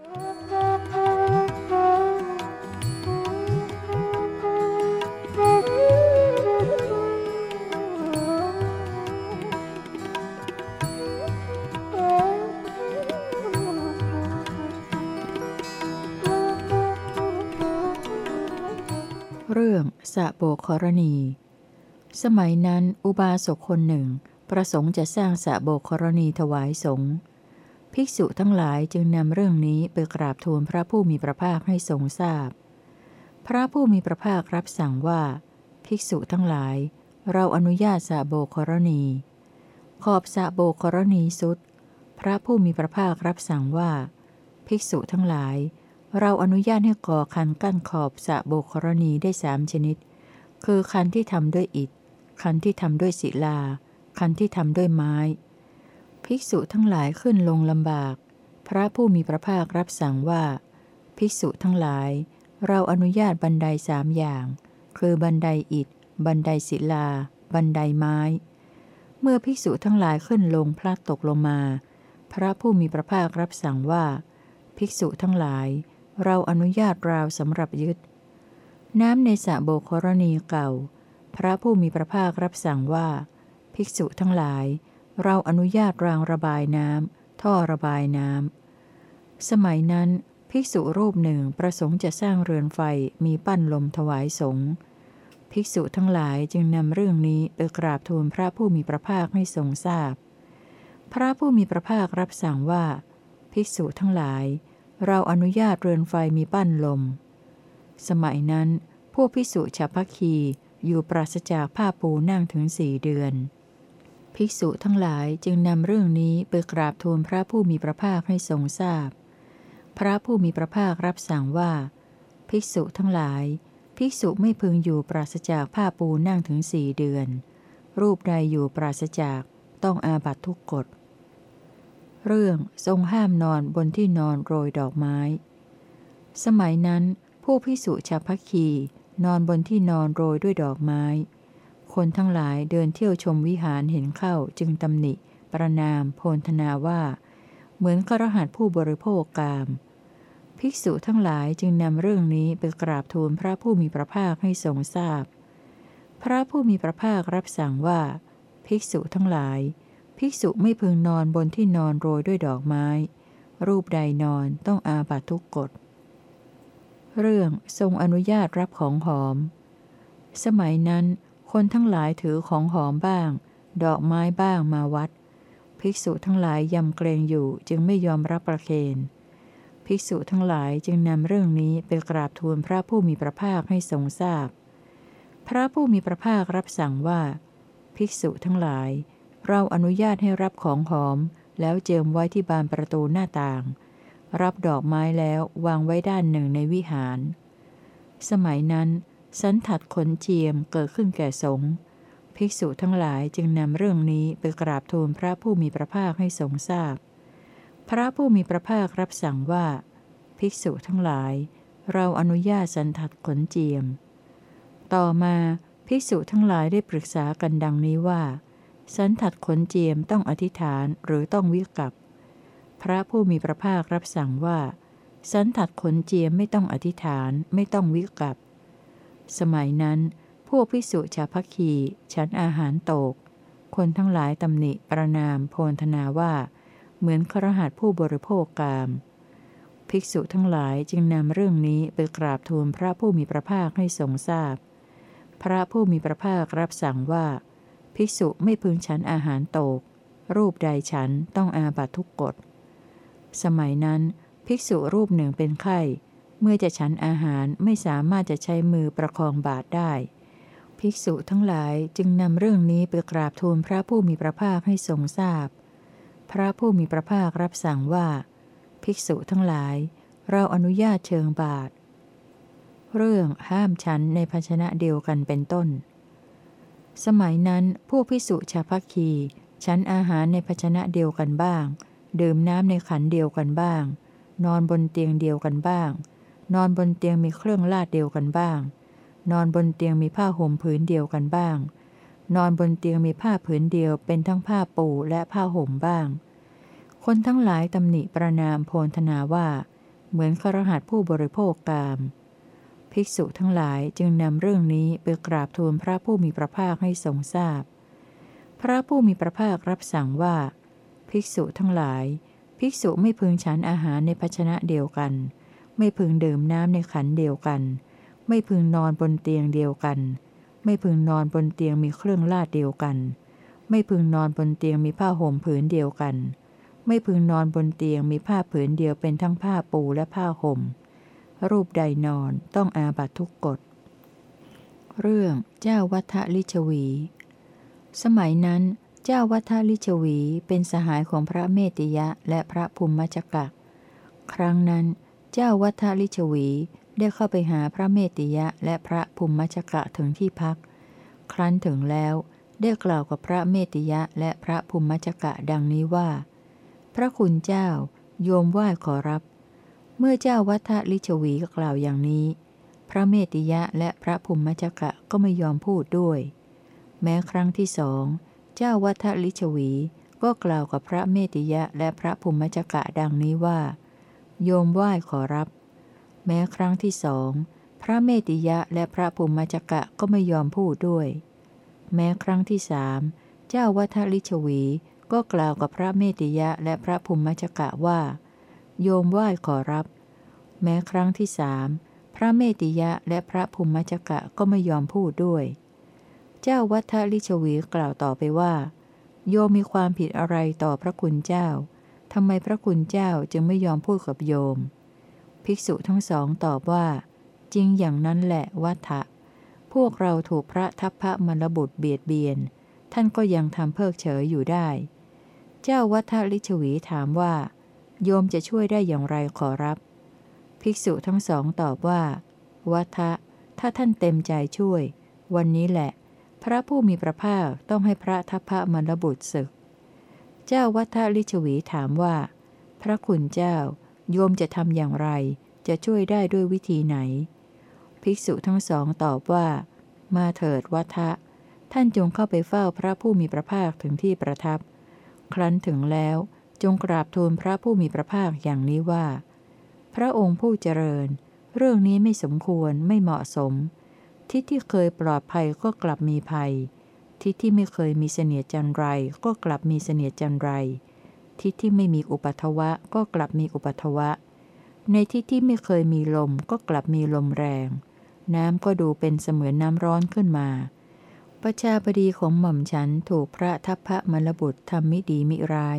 เรื่องสะโบกรณี สมัยนั้นอุบาสกคนหนึ่ง ประสงค์จะสร้างสะโบกรณีถวายสงฆ์ ภิกษุทั้งหลายจึงนำเรื่องนี้ไปกราบทูลพระผู้มีพระภาคให้ทรงทราบพพระผู้มีพระภาครับสั่งว่า ภิกษุทั้งหลาย เราอนุญาตสะโบกรณี ขอบสะโบกรณีสุด พระผู้มีพระภาครับสั่งว่า ภิกษุทั้งหลาย เราอนุญาตให้ก่อคันกั้นขอบสะโบกรณีได้สามชนิด คือคันที่ทำด้วยอิฐ คันที่ทำด้วยศิลา คันที่ทำด้วยไม้ ภิกษุทั้งหลายขึ้นลงลำบาก พระผู้มีพระภาครับสั่งว่า ภิกษุทั้งหลาย เราอนุญาตบันไดสามอย่าง คือบันไดอิฐ บันไดศิลา บันไดไม้ เมื่อภิกษุทั้งหลายขึ้นลงพลัดตกลงมา พระผู้มีพระภาครับสั่งว่า ภิกษุทั้งหลาย เราอนุญาตราวสำหรับยึด น้ำในสระโบกรณีเก่า พระผู้มีพระภาครับสั่งว่า ภิกษุทั้งหลาย เราอนุญาตรางระบายน้ำท่อระบายน้ำสมัยนั้น ภิกษุรูปหนึ่งประสงค์จะสร้างเรือนไฟมีปั้นลมถวายสงฆ์ภิกษุทั้งหลายจึงนำเรื่องนี้ไปกราบทูลพระผู้มีพระภาคให้ทรงทราบพพระผู้มีพระภาครับสั่งว่า ภิกษุทั้งหลาย เราอนุญาตเรือนไฟมีปั้นลม สมัยนั้น พวกพิสุชาวพัคีอยู่ปราศจากผ้าปูนั่งถึงสี่เดือน ภิกษุทั้งหลายจึงนำเรื่องนี้ไปกราบทูลพระผู้มีพระภาคให้ทรงทราบพพระผู้มีพระภาครับสั่งว่า ภิกษุทั้งหลาย ภิกษุไม่พึงอยู่ปราศจากผ้าปูนั่งถึงสี่เดือน รูปใดอยู่ปราศจากต้องอาบัตทุกกฎ เรื่องทรงห้ามนอนบนที่นอนโรยดอกไม้ สมัยนั้น ผู้พิสุชาพัคีนอนบนที่นอนโรยด้วยดอกไม้ คนทั้งหลายเดินเที่ยวชมวิหารเห็นเข้าจึงตำหนิ ประนาม โพลธนาว่า เหมือนกระหัสผู้บริโภคกาม ภิกษุทั้งหลายจึงนำเรื่องนี้ไปกราบทูลพระผู้มีพระภาคให้ทรงทราบพพระผู้มีพระภาครับสั่งว่า ภิกษุทั้งหลาย ภิกษุไม่พึงนอนบนที่นอนโรยด้วยดอกไม้ รูปใดนอนต้องอาบัตทุกกฎเรื่องทรงอนุญาตรับของหอม สมัยนั้น คนทั้งหลายถือของหอมบ้าง ดอกไม้บ้างมาวัด ภิกษุทั้งหลายยำเกรงอยู่จึงไม่ยอมรับประเคนภิกษุทั้งหลายจึงนำเรื่องนี้ไปกราบทูลพระผู้มีพระภาคให้ทรงทราบพพระผู้มีพระภาครับสั่งว่า ภิกษุทั้งหลาย เราอนุญาตให้รับของหอม แล้วเจิมไว้ที่บานประตูหน้าต่าง รับดอกไม้แล้ววางไว้ด้านหนึ่งในวิหาร สมัยนั้น สันถัดขนเจียมเกิดขึ้นแก่สงฆ์ภิกษุทั้งหลายจึงนำเรื่องนี้ไปกราบทูลพระผู้มีพระภาคให้ทรงทราบพพระผู้มีพระภาครับสั่งว่า ภิกษุทั้งหลาย เราอนุญาตสันถัดขนเจียม ต่อมาภิกษุทั้งหลายได้ปรึกษากันดังนี้ว่า สันถัดขนเจียมต้องอธิษฐานหรือต้องวิกับ พระผู้มีพระภาครับสั่งว่า สันถัดขนเจียมไม่ต้องอธิษฐานไม่ต้องวิกับ สมัยนั้น พวกพิสุชาพัคีฉันอาหารโตก คนทั้งหลายตำหนิประนามโพลธนาว่า เหมือนครหัสผู้บริโภคกาม ภิกษุทั้งหลายจึงนำเรื่องนี้ไปกราบทูลพระผู้มีพระภาคให้ทรงทราบพพระผู้มีพระภาครับสั่งว่า ภิกษุไม่พึงฉันอาหารโตก รูปใดฉันต้องอาบัตทุกกฎ สมัยนั้น ภิกษุรูปหนึ่งเป็นไข้ เมื่อจะฉันอาหารไม่สามารถจะใช้มือประคองบาทได้ ภิกษุทั้งหลายจึงนำเรื่องนี้ไปกราบทูลพระผู้มีพระภาคให้ทรงทราบพพระผู้มีพระภาครับสั่งว่า ภิกษุทั้งหลาย เราอนุญาตเชิงบาท เรื่องห้ามฉันในภาชนะเดียวกันเป็นต้น สมัยนั้นพวกพิสุชาพักคีฉันอาหารในภาชนะเดียวกันบ้าง ดื่มน้ำในขันเดียวกันบ้าง นอนบนเตียงเดียวกันบ้าง นอนบนเตียงมีเครื่องลาดเดียวกันบ้าง นอนบนเตียงมีผ้าห่มผืนเดียวกันบ้าง นอนบนเตียงมีผ้าผืนเดียวเป็นทั้งผ้าปูและผ้าห่มบ้าง คนทั้งหลายตำหนิประนามโพลธนาว่า เหมือนครหัสผู้บริโภคกาม ภิกษุทั้งหลายจึงนำเรื่องนี้ไปกราบทูลพระผู้มีพระภาคให้ทรงทราบพพระผู้มีพระภาครับสั่งว่า ภิกษุทั้งหลาย ภิกษุไม่พึงฉันอาหารในภาชนะเดียวกัน ไม่พึงดื่มน้ำในขันเดียวกัน ไม่พึงนอนบนเตียงเดียวกัน ไม่พึงนอนบนเตียงมีเครื่องลาดเดียวกัน ไม่พึงนอนบนเตียงมีผ้าห่มผืนเดียวกัน ไม่พึงนอนบนเตียงมีผ้าผืนเดียวเป็นทั้งผ้าปูและผ้าห่ม รูปใดนอนต้องอาบัตทุกกฎ เรื่องเจ้าวัฏลิชวี สมัยนั้นเจ้าวัฏลิชวีเป็นสหายของพระเมติยะและพระภูมิมัจกะ ครั้งนั้น เจ้าวัฏลิชวีได้เข้าไปหาพระเมติยะและพระภูมิมจกะถึงที่พัก ครั้นถึงแล้วได้กล่าวกับพระเมติยะและพระภูมิมจกะดังนี้ว่า พระคุณเจ้าโยมไหว้ขอรับ เมื่อเจ้าวัฏลิชวีกล่าวอย่างนี้ พระเมติยะและพระภูมิมจกะก็ไม่ยอมพูดด้วย แม้ครั้งที่สองเจ้าวัฏลิชวีก็กล่าวกับพระเมติยะและพระภูมิจกะดังนี้ว่า โยมไหว้ขอรับ แม้ครั้งที่สอง พระเมติยะและพระภูมิจกะก็ไม่ยอมพูดด้วย แม้ครั้งที่สามเจ้าวัฏลิชวีก็กล่าวกับพระเมติยะและพระภูมิจกะว่า โยมไหว้ขอรับ แม้ครั้งที่สามพระเมติยะและพระภูมิจกะก็ไม่ยอมพูดด้วย เจ้าวัฏลิชวีกล่าวต่อไปว่า โยมมีความผิดอะไรต่อพระคุณเจ้า ทำไมพระคุณเจ้าจึงไม่ยอมพูดกับโยม ภิกษุทั้งสองตอบว่า จริงอย่างนั้นแหละวัฏะพวกเราถูกพระทัพพระมรบุตรเบียดเบียน ท่านก็ยังทำเพิกเฉยอยู่ได้ เจ้าวัฏลิชวีถามว่า โยมจะช่วยได้อย่างไรขอรับ ภิกษุทั้งสองตอบว่าวัฏะถ้าท่านเต็มใจช่วย วันนี้แหละ พระผู้มีพระภาคต้องให้พระทัพพระมรบุตรศึก เจ้าวัฏลิชวีถามว่า พระคุณเจ้า โยมจะทำอย่างไร จะช่วยได้ด้วยวิธีไหน ภิกษุทั้งสองตอบว่า มาเถิดวัฏะท่านจงเข้าไปเฝ้าพระผู้มีพระภาคถึงที่ประทับ ครั้นถึงแล้วจงกราบทูลพระผู้มีพระภาคอย่างนี้ว่า พระองค์ผู้เจริญ เรื่องนี้ไม่สมควรไม่เหมาะสม ทิศที่เคยปลอดภัยก็กลับมีภัย ทิศที่ไม่เคยมีเสนียจันไรก็กลับมีเสนียจันไร ทิศที่ไม่มีอุปัทวะก็กลับมีอุปัทวะ ในทิศที่ไม่เคยมีลมก็กลับมีลมแรง น้ำก็ดูเป็นเสมือนน้ำร้อนขึ้นมา ประชาบดีของหม่อมฉันถูกพระทัพพระมรบุตรทำมิดีมิร้าย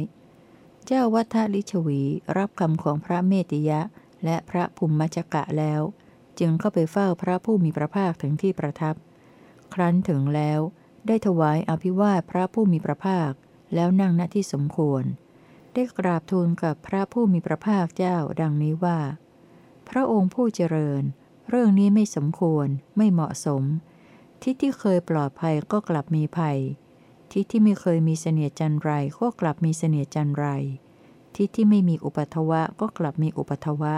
เจ้าวัฏลิชวีรับคำของพระเมติยะและพระภูมิมจกะแล้ว จึงเข้าไปเฝ้าพระผู้มีพระภาคถึงที่ประทับ ครั้นถึงแล้ว ได้ถวายอภิวาทพระผู้มีพระภาค แล้วนั่งณที่สมควร ได้กราบทูลกับพระผู้มีพระภาคเจ้าดังนี้ว่า พระองค์ผู้เจริญ เรื่องนี้ไม่สมควรไม่เหมาะสม ทิศที่เคยปลอดภัยก็กลับมีภัย ทิศที่ไม่เคยมีเสนียจันไรก็กลับมีเสนียจันไร ทิศที่ไม่มีอุปัทวะก็กลับมีอุปัทวะ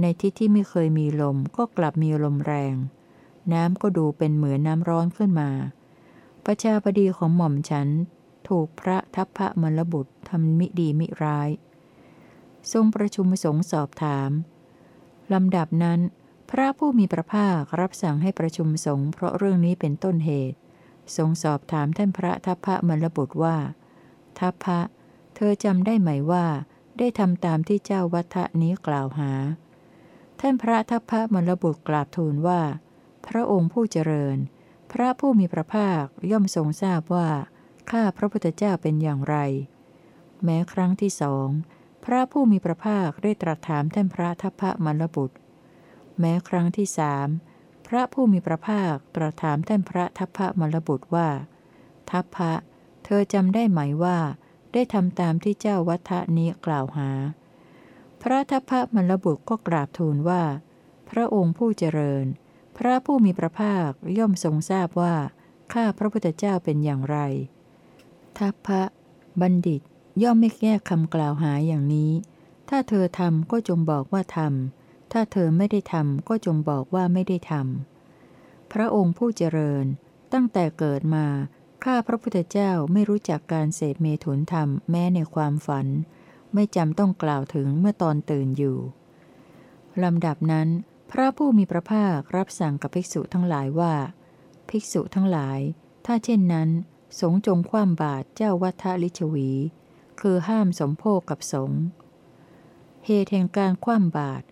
ในที่ที่ไม่เคยมีลมก็กลับมีลมแรง น้ำก็ดูเป็นเหมือนน้ำร้อนขึ้นมา ประชาบดีของหม่อมฉัน ถูกพระทัพพระมรบุตรทำมิดีมิร้าย ทรงประชุมสงสอบถาม ลำดับนั้น พระผู้มีพระภาครับสั่งให้ประชุมสงฆ์เพราะเรื่องนี้เป็นต้นเหตุ ทรงสอบถามท่านพระทัพพระมรบุตรว่า ทัพพระ เธอจำได้ไหมว่า ได้ทำตามที่เจ้าวัฒนี้กล่าวหา ท่านพระทัพพระมรบุตรกราบทูลว่า พระองค์ผู้เจริญ พระผู้มีพระภาคย่อมทรงทราบว่า ข้าพระพุทธเจ้าเป็นอย่างไร แม้ครั้งที่สอง พระผู้มีพระภาคได้ตรัสถามท่านพระทัพพระมรบุตร แม้ครั้งที่สามพระผู้มีพระภาคตรัสถามท่านพระทัพพระมรบุตรว่า ทัพพระเธอจำได้ไหมว่า ได้ทำตามที่เจ้าวัฒนี้กล่าวหา พระทัพพระมรบุตรก็กราบทูลว่า พระองค์ผู้เจริญ พระผู้มีพระภาคย่อมทรงทราบว่า ข้าพระพุทธเจ้าเป็นอย่างไร ทัพพระบัณฑิตย่อมไม่แก้คำกล่าวหาอย่างนี้ ถ้าเธอทำก็จงบอกว่าทำ ถ้าเธอไม่ได้ทำก็จงบอกว่าไม่ได้ทำ พระองค์ผู้เจริญ ตั้งแต่เกิดมา ข้าพระพุทธเจ้าไม่รู้จักการเสพเมถุนธรรมแม้ในความฝัน ไม่จำต้องกล่าวถึงเมื่อตอนตื่นอยู่ ลำดับนั้น พระผู้มีพระภาครับสั่งกับภิกษุทั้งหลายว่า ภิกษุทั้งหลาย ถ้าเช่นนั้น สงฆ์จงคว่ำบาตรเจ้าวัฏลิชวี คือห้ามสมโภคกับสงฆ์เหตุแห่งการคว่ำบาตร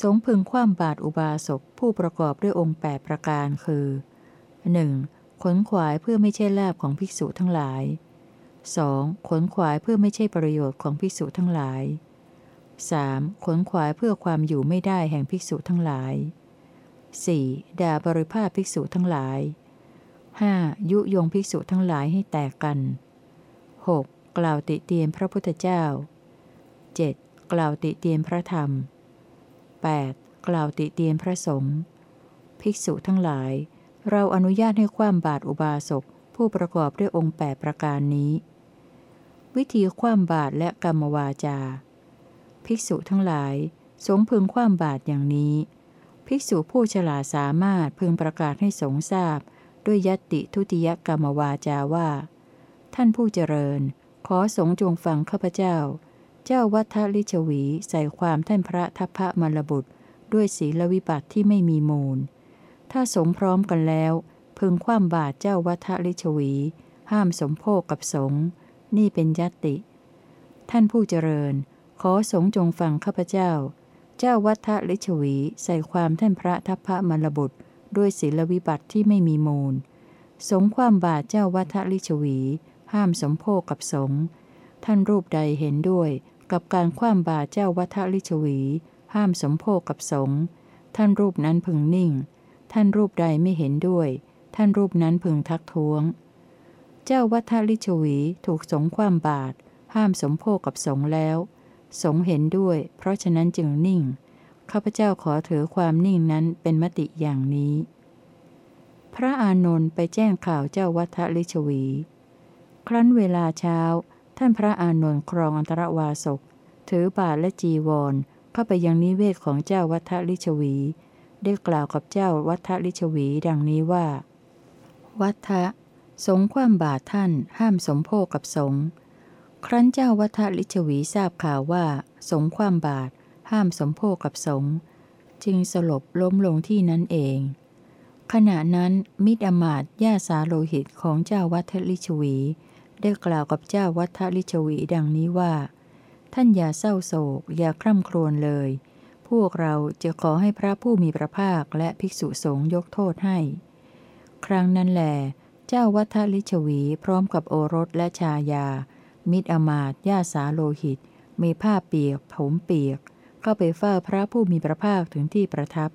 สงพึงคว่ำบาตรอุบาสกผู้ประกอบด้วยองค์แปดประการคือ 1. ขนขวายเพื่อไม่ใช่ลาบของภิกษุทั้งหลาย 2. ขนขวายเพื่อไม่ใช่ประโยชน์ของภิกษุทั้งหลาย 3. ขนขวายเพื่อความอยู่ไม่ได้แห่งภิกษุทั้งหลาย 4. ด่าบริภาพภิกษุทั้งหลาย 5. ยุยงภิกษุทั้งหลายให้แตกกัน 6. กล่าวติเตียนพระพุทธเจ้า 7. กล่าวติเตียนพระธรรม 8. กล่าวติเตียนพระสงฆ์ภิกษุทั้งหลาย เราอนุญาตให้ความบาตรอุบาสกผู้ประกอบด้วยองค์แปดประการนี้ วิธีความบาตรและกรรมวาจา ภิกษุทั้งหลาย สงพึงความบาตรอย่างนี้ ภิกษุผู้ฉลาดสามารถพึงประกาศให้สงทราบ ด้วยยติทุติยกรรมวาจาว่า ท่านผู้เจริญ ขอสงจงฟังข้าพเจ้า เจ้าวัฏลิชวีใส่ความท่านพระทัพพระมรบุตร ด้วยศีลวิบัติที่ไม่มีมูล ถ้าสงพร้อมกันแล้ว พึงคว่ำบาตรเจ้าวัฏลิชวี ห้ามสมโภคกับสงนี่เป็นยติ ท่านผู้เจริญ อสงจงฟังข้าพเจ้า เจ้าวัฏลิชวีใส่ความท่านพระทัพพระมรบุตร ด้วยศีลวิบัติที่ไม่มีมูล สงความบาตรเจ้าวัฏลิชวี ห้ามสมโภคกับสงฆ์ท่านรูปใดเห็นด้วย กับการคว่ำบาตรเจ้าวัฏลิชวี ห้ามสมโภคกับสงฆ์ท่านรูปนั้นพึงนิ่ง ท่านรูปใดไม่เห็นด้วย ท่านรูปนั้นพึงทักท้วง เจ้าวัฏลิชวีถูกสงความบาตรห้ามสมโภคกับสงแล้ว สงเห็นด้วย เพราะฉะนั้นจึงนิ่ง ข้าพเจ้าขอถือความนิ่งนั้นเป็นมติอย่างนี้ พระอานนท์ไปแจ้งข่าวเจ้าวัฏลิชวี ครั้นเวลาเช้า ท่านพระอานนท์ครองอันตรวาสก ถือบาทและจีวร เข้าไปยังนิเวศของเจ้าวัฏลิชวี ได้กล่าวกับเจ้าวัฏลิชวีดังนี้ว่า วัฏะสงความบาทท่านห้ามสมโภคกับสง ครั้นเจ้าวัฏลิชวีทราบข่าวว่า สงความบาท ห้ามสมโภคกับสงจึงสลบล้มลงที่นั้นเอง ขณะนั้นมิตรอมาตย่าสาโลหิตของเจ้าวัฏลิชวี ได้กล่าวกับเจ้าวัฏลิชวีดังนี้ว่า ท่านอย่าเศร้าโศก อย่าคร่ำครวญเลย พวกเราจะขอให้พระผู้มีพระภาคและภิกษุสงฆ์ยกโทษให้ ครั้งนั้นแหลเจ้าวัฏลิชวีพร้อมกับโอรสและชายา มิตรอมาตย่าสาโลหิต มีผ้าเปียก ผมเปียก เข้าไปเฝ้าพระผู้มีพระภาคถึงที่ประทับ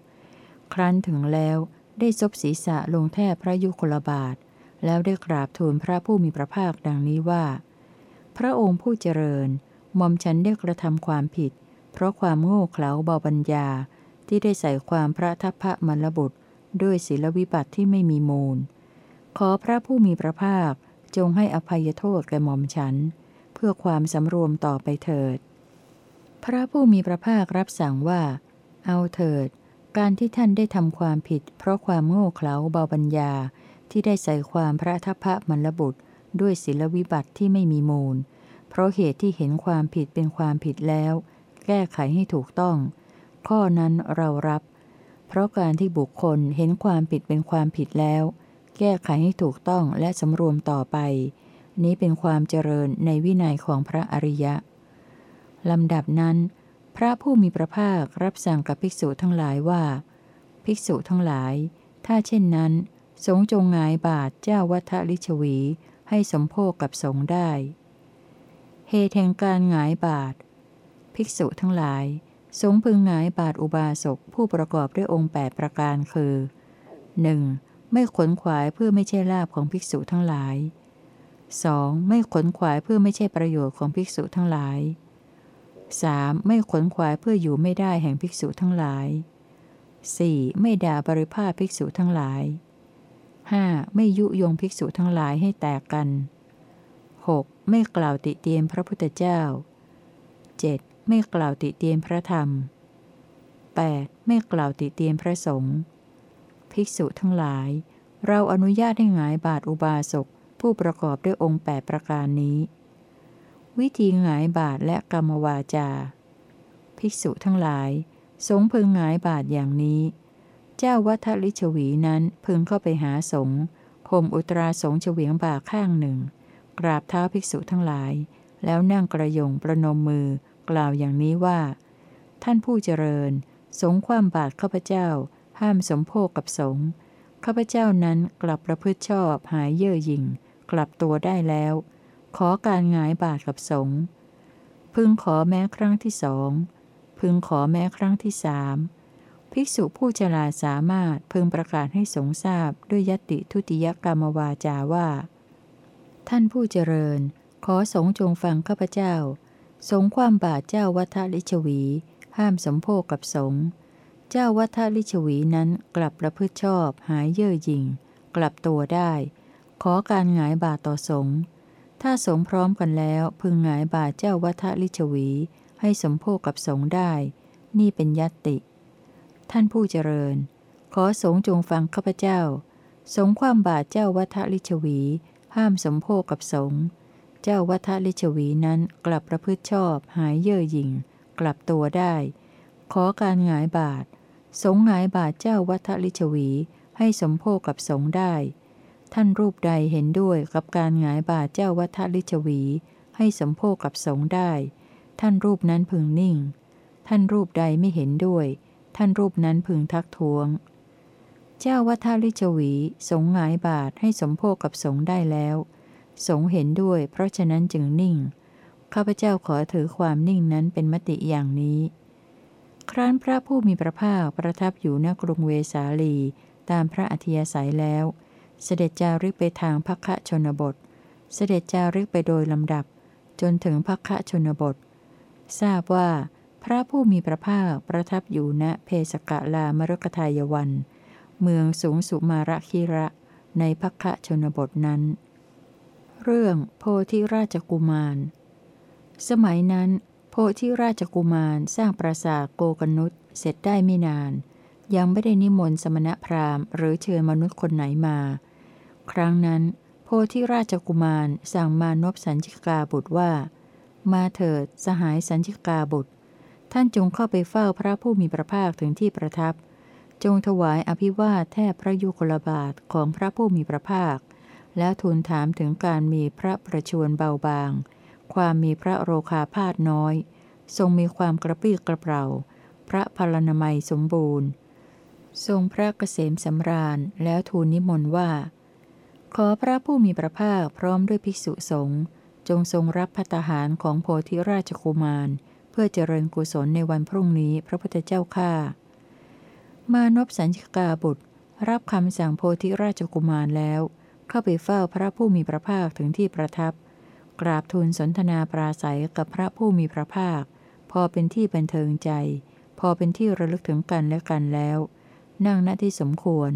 ครั้นถึงแล้วได้ซบศีรษะลงแทบพระยุคลบาท แล้วได้กราบทูลพระผู้มีพระภาคดังนี้ว่า พระองค์ผู้เจริญมอมฉันได้กระทำความผิด เพราะความโง่เขลาเบาปัญญาที่ได้ใส่ความพระทัพพระมรบุตร ด้วยศีลวิบัติที่ไม่มีมูล ขอพระผู้มีพระภาคจงให้อภัยโทษแก่หม่อมฉัน พื่อความสำรวมต่อไปเถิด พระผู้มีพระภาครับสั่งว่า เอาเถิด การที่ท่านได้ทำความผิด เพราะความโง่เขลาเบาปัญญาที่ได้ใส่ความพระทัพพระมรบุตร ด้วยศีลวิบัติที่ไม่มีมูล เพราะเหตุที่เห็นความผิดเป็นความผิดแล้ว แก้ไขให้ถูกต้อง ข้อนั้นเรารับ เพราะการที่บุคคลเห็นความผิดเป็นความผิดแล้ว แก้ไขให้ถูกต้องและสำรวมต่อไป นี้เป็นความเจริญในวินัยของพระอริยะ ลำดับนั้น พระผู้มีพระภาครับสั่งกับภิกษุทั้งหลายว่า ภิกษุทั้งหลาย ถ้าเช่นนั้น สงจงงายบาทเจ้าวัฏลิชวีให้สมโภคกับสงได้ เหตุแห่งการงายบาท ภิกษุทั้งหลาย สงพึงหงายบาทอุบาสกผู้ประกอบด้วยองค์แปดประการคือ 1. ไม่ขนขวายเพื่อไม่ใช่ลาบของภิกษุทั้งหลาย 2. ไม่ขนขวายเพื่อไม่ใช่ประโยชน์ของภิกษุทั้งหลาย 3. ไม่ขนขวายเพื่ออยู่ไม่ได้แห่งภิกษุทั้งหลาย 4. ไม่ด่าบริภาภิกษุทั้งหลาย 5. ไม่ยุยงภิกษุทั้งหลายให้แตกกัน 6. ไม่กล่าวติเตียนพระพุทธเจ้า 7. ไม่กล่าวติเตียนพระธรรม 8. ไม่กล่าวติเตียนพระสงฆ์ภิกษุทั้งหลาย เราอนุญาตให้หงายบาทอุบาสก ผู้ประกอบด้วยองค์แปดประการนี้ วิธีหงายบาทและกรรมวาจา ภิกษุทั้งหลาย สงพึงหงายบาทอย่างนี้ เจ้าวัทลิชวีนั้นพึงเข้าไปหาสงข่มอุตราสงเฉวียงบ่าข้างหนึ่ง กราบเท้าภิกษุทั้งหลาย แล้วนั่งกระยงประนมมือกล่าวอย่างนี้ว่า ท่านผู้เจริญ สงความบาทข้าพเจ้า ห้ามสมโภคกับสงข้าพเจ้านั้นกลับประพฤติชอบหายเย่อหยิ่ง กลับตัวได้แล้ว ขอการงายบาทกับสงพึงขอแม้ครั้งที่สองพึงขอแม้ครั้งที่สามภิกษุผู้ฉลาดสามารถพึงประกาศให้สงทราบด้วยยติทุติยกรรมวาจาว่า ท่านผู้เจริญ ขอสงจงฟังข้าพเจ้า สงความบาทเจ้าวัฏลิชวี ห้ามสมโภคกับสงเจ้าวัฏลิชวีนั้นกลับประพฤติชอบหายเย่อหยิ่ง กลับตัวได้ ขอการหงายบาทต่อสงถ้าสงพร้อมกันแล้วพึงหงายบาทเจ้าวัฏลิชวี ให้สมโภคกับสงได้ นี่เป็นยัตติ ท่านผู้เจริญ ขอสงจงฟังข้าพเจ้า สงความบาทเจ้าวัฏลิชวี ห้ามสมโภคกับสงเจ้าวัฏลิชวีนั้นกลับประพฤติชอบ หายเย่อหยิ่ง กลับตัวได้ ขอการหงายบาทสงหงายบาทเจ้าวัฏลิชวี ให้สมโภคกับสงได้ ท่านรูปใดเห็นด้วยกับการหงายบาทเจ้าวัฏลิชวี ให้สมโภคกับสงได้ ท่านรูปนั้นพึงนิ่ง ท่านรูปใดไม่เห็นด้วย ท่านรูปนั้นพึงทักท้วง เจ้าวัฒลิชวี สงหงายบาทให้สมโภคกับสงได้แล้ว สงเห็นด้วย เพราะฉะนั้นจึงนิ่ง ข้าพเจ้าขอถือความนิ่งนั้นเป็นมติอย่างนี้ ครั้นพระผู้มีพระภาคประทับอยู่ณกรุงเวสาลีตามพระอธิยาศัยแล้ว เสด็จจาริกไปทางพักคะชนบท เสด็จจาริกไปโดยลำดับ จนถึงพักคะชนบท ทราบว่า พระผู้มีพระภาคประทับอยู่ณเพสกะลามรกทายวัน เมืองสูงสุมาระคิระในพักคะชนบทนั้น เรื่องโพธิราชกุมาร สมัยนั้น โพธิราชกุมารสร้างปราสาทโกกนุษเสร็จได้ไม่นาน ยังไม่ได้นิมนต์สมณพราหมณ์หรือเชิญมนุษย์คนไหนมา ครั้งนั้น โพธิราชกุมารสั่งมานพสัญชิกาบุตรว่า มาเถิดสหายสัญชิกาบุตร ท่านจงเข้าไปเฝ้าพระผู้มีพระภาคถึงที่ประทับ จงถวายอภิวาทแทบพระยุคลบาทของพระผู้มีพระภาค แล้วทูลถามถึงการมีพระประชวรเบาบาง ความมีพระโรคาพาดน้อย ทรงมีความกระปี้กระเป๋าพระพลานามัยสมบูรณ์ทรงพระเกษมสำราญแล้วทูลนิมนต์ว่า ขอพระผู้มีพระภาคพร้อมด้วยภิกษุสงฆ์จงทรงรับพัตหารของโพธิราชกุมาร เพื่อเจริญกุศลในวันพรุ่งนี้พระพุทธเจ้าข้ามานพสัญญกาบุตร รับคำสั่งโพธิราชกุมารแล้ว เข้าไปเฝ้าพระผู้มีพระภาคถึงที่ประทับ กราบทูลสนทนาปราศัยกับพระผู้มีพระภาค พอเป็นที่บันเทิงใจ พอเป็นที่ระลึกถึงกันและกันแล้ว นั่งณที่สมควร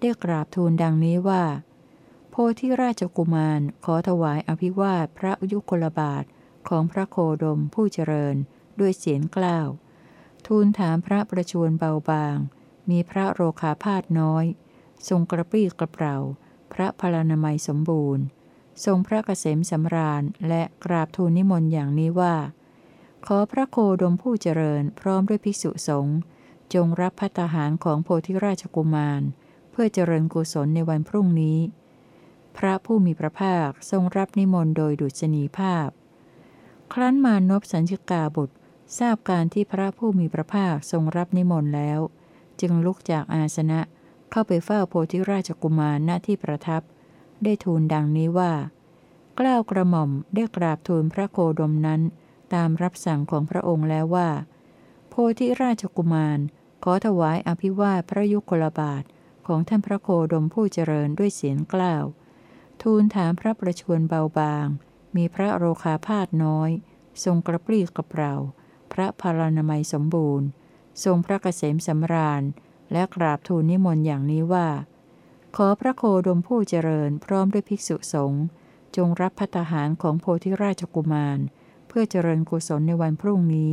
ได้กราบทูลดังนี้ว่า พธิราชกุมารขอถวายอภิวาทพระยุคลบาทของพระโคดมผู้เจริญด้วยเสียงกล้าว ทูลถามพระประชวนเบาบาง มีพระโรคาพาดน้อย ทรงกระปี้กระเป๋าพระพลานามัยสมบูรณ์ ทรงพระเกษมสำราญและกราบทูลนิมนต์อย่างนี้ว่า ขอพระโคดมผู้เจริญพร้อมด้วยภิกษุสงฆ์จงรับพัตหารของโพธิราชกุมาร เพื่อเจริญกุศลในวันพรุ่งนี้ พระผู้มีพระภาคทรงรับนิมนต์โดยดุษณีภาพ ครั้นมานพสัญญกาบุตรทราบการที่พระผู้มีพระภาคทรงรับนิมนต์แล้ว จึงลุกจากอาสนะเข้าไปเฝ้าโพธิราชกุมารณที่ประทับ ได้ทูลดังนี้ว่า กล้าวกระหม่อมได้กราบทูลพระโคดมนั้น ตามรับสั่งของพระองค์แล้วว่า โพธิราชกุมาร ขอถวายอภิวาทพระยุคลบาทของท่านพระโคดมผู้เจริญด้วยเสียงกล้าว ทูลถามพระประชวรเบาบาง มีพระโรคาพาดน้อย ทรงกระปรี้กระเปร่า พระพารานามัยสมบูรณ์ ทรงพระเกษมสำราญ และกราบทูลนิมนต์อย่างนี้ว่า ขอพระโคดมผู้เจริญพร้อมด้วยภิกษุสงฆ์จงรับพัตหารของโพธิราชกุมาร เพื่อเจริญกุศลในวันพรุ่งนี้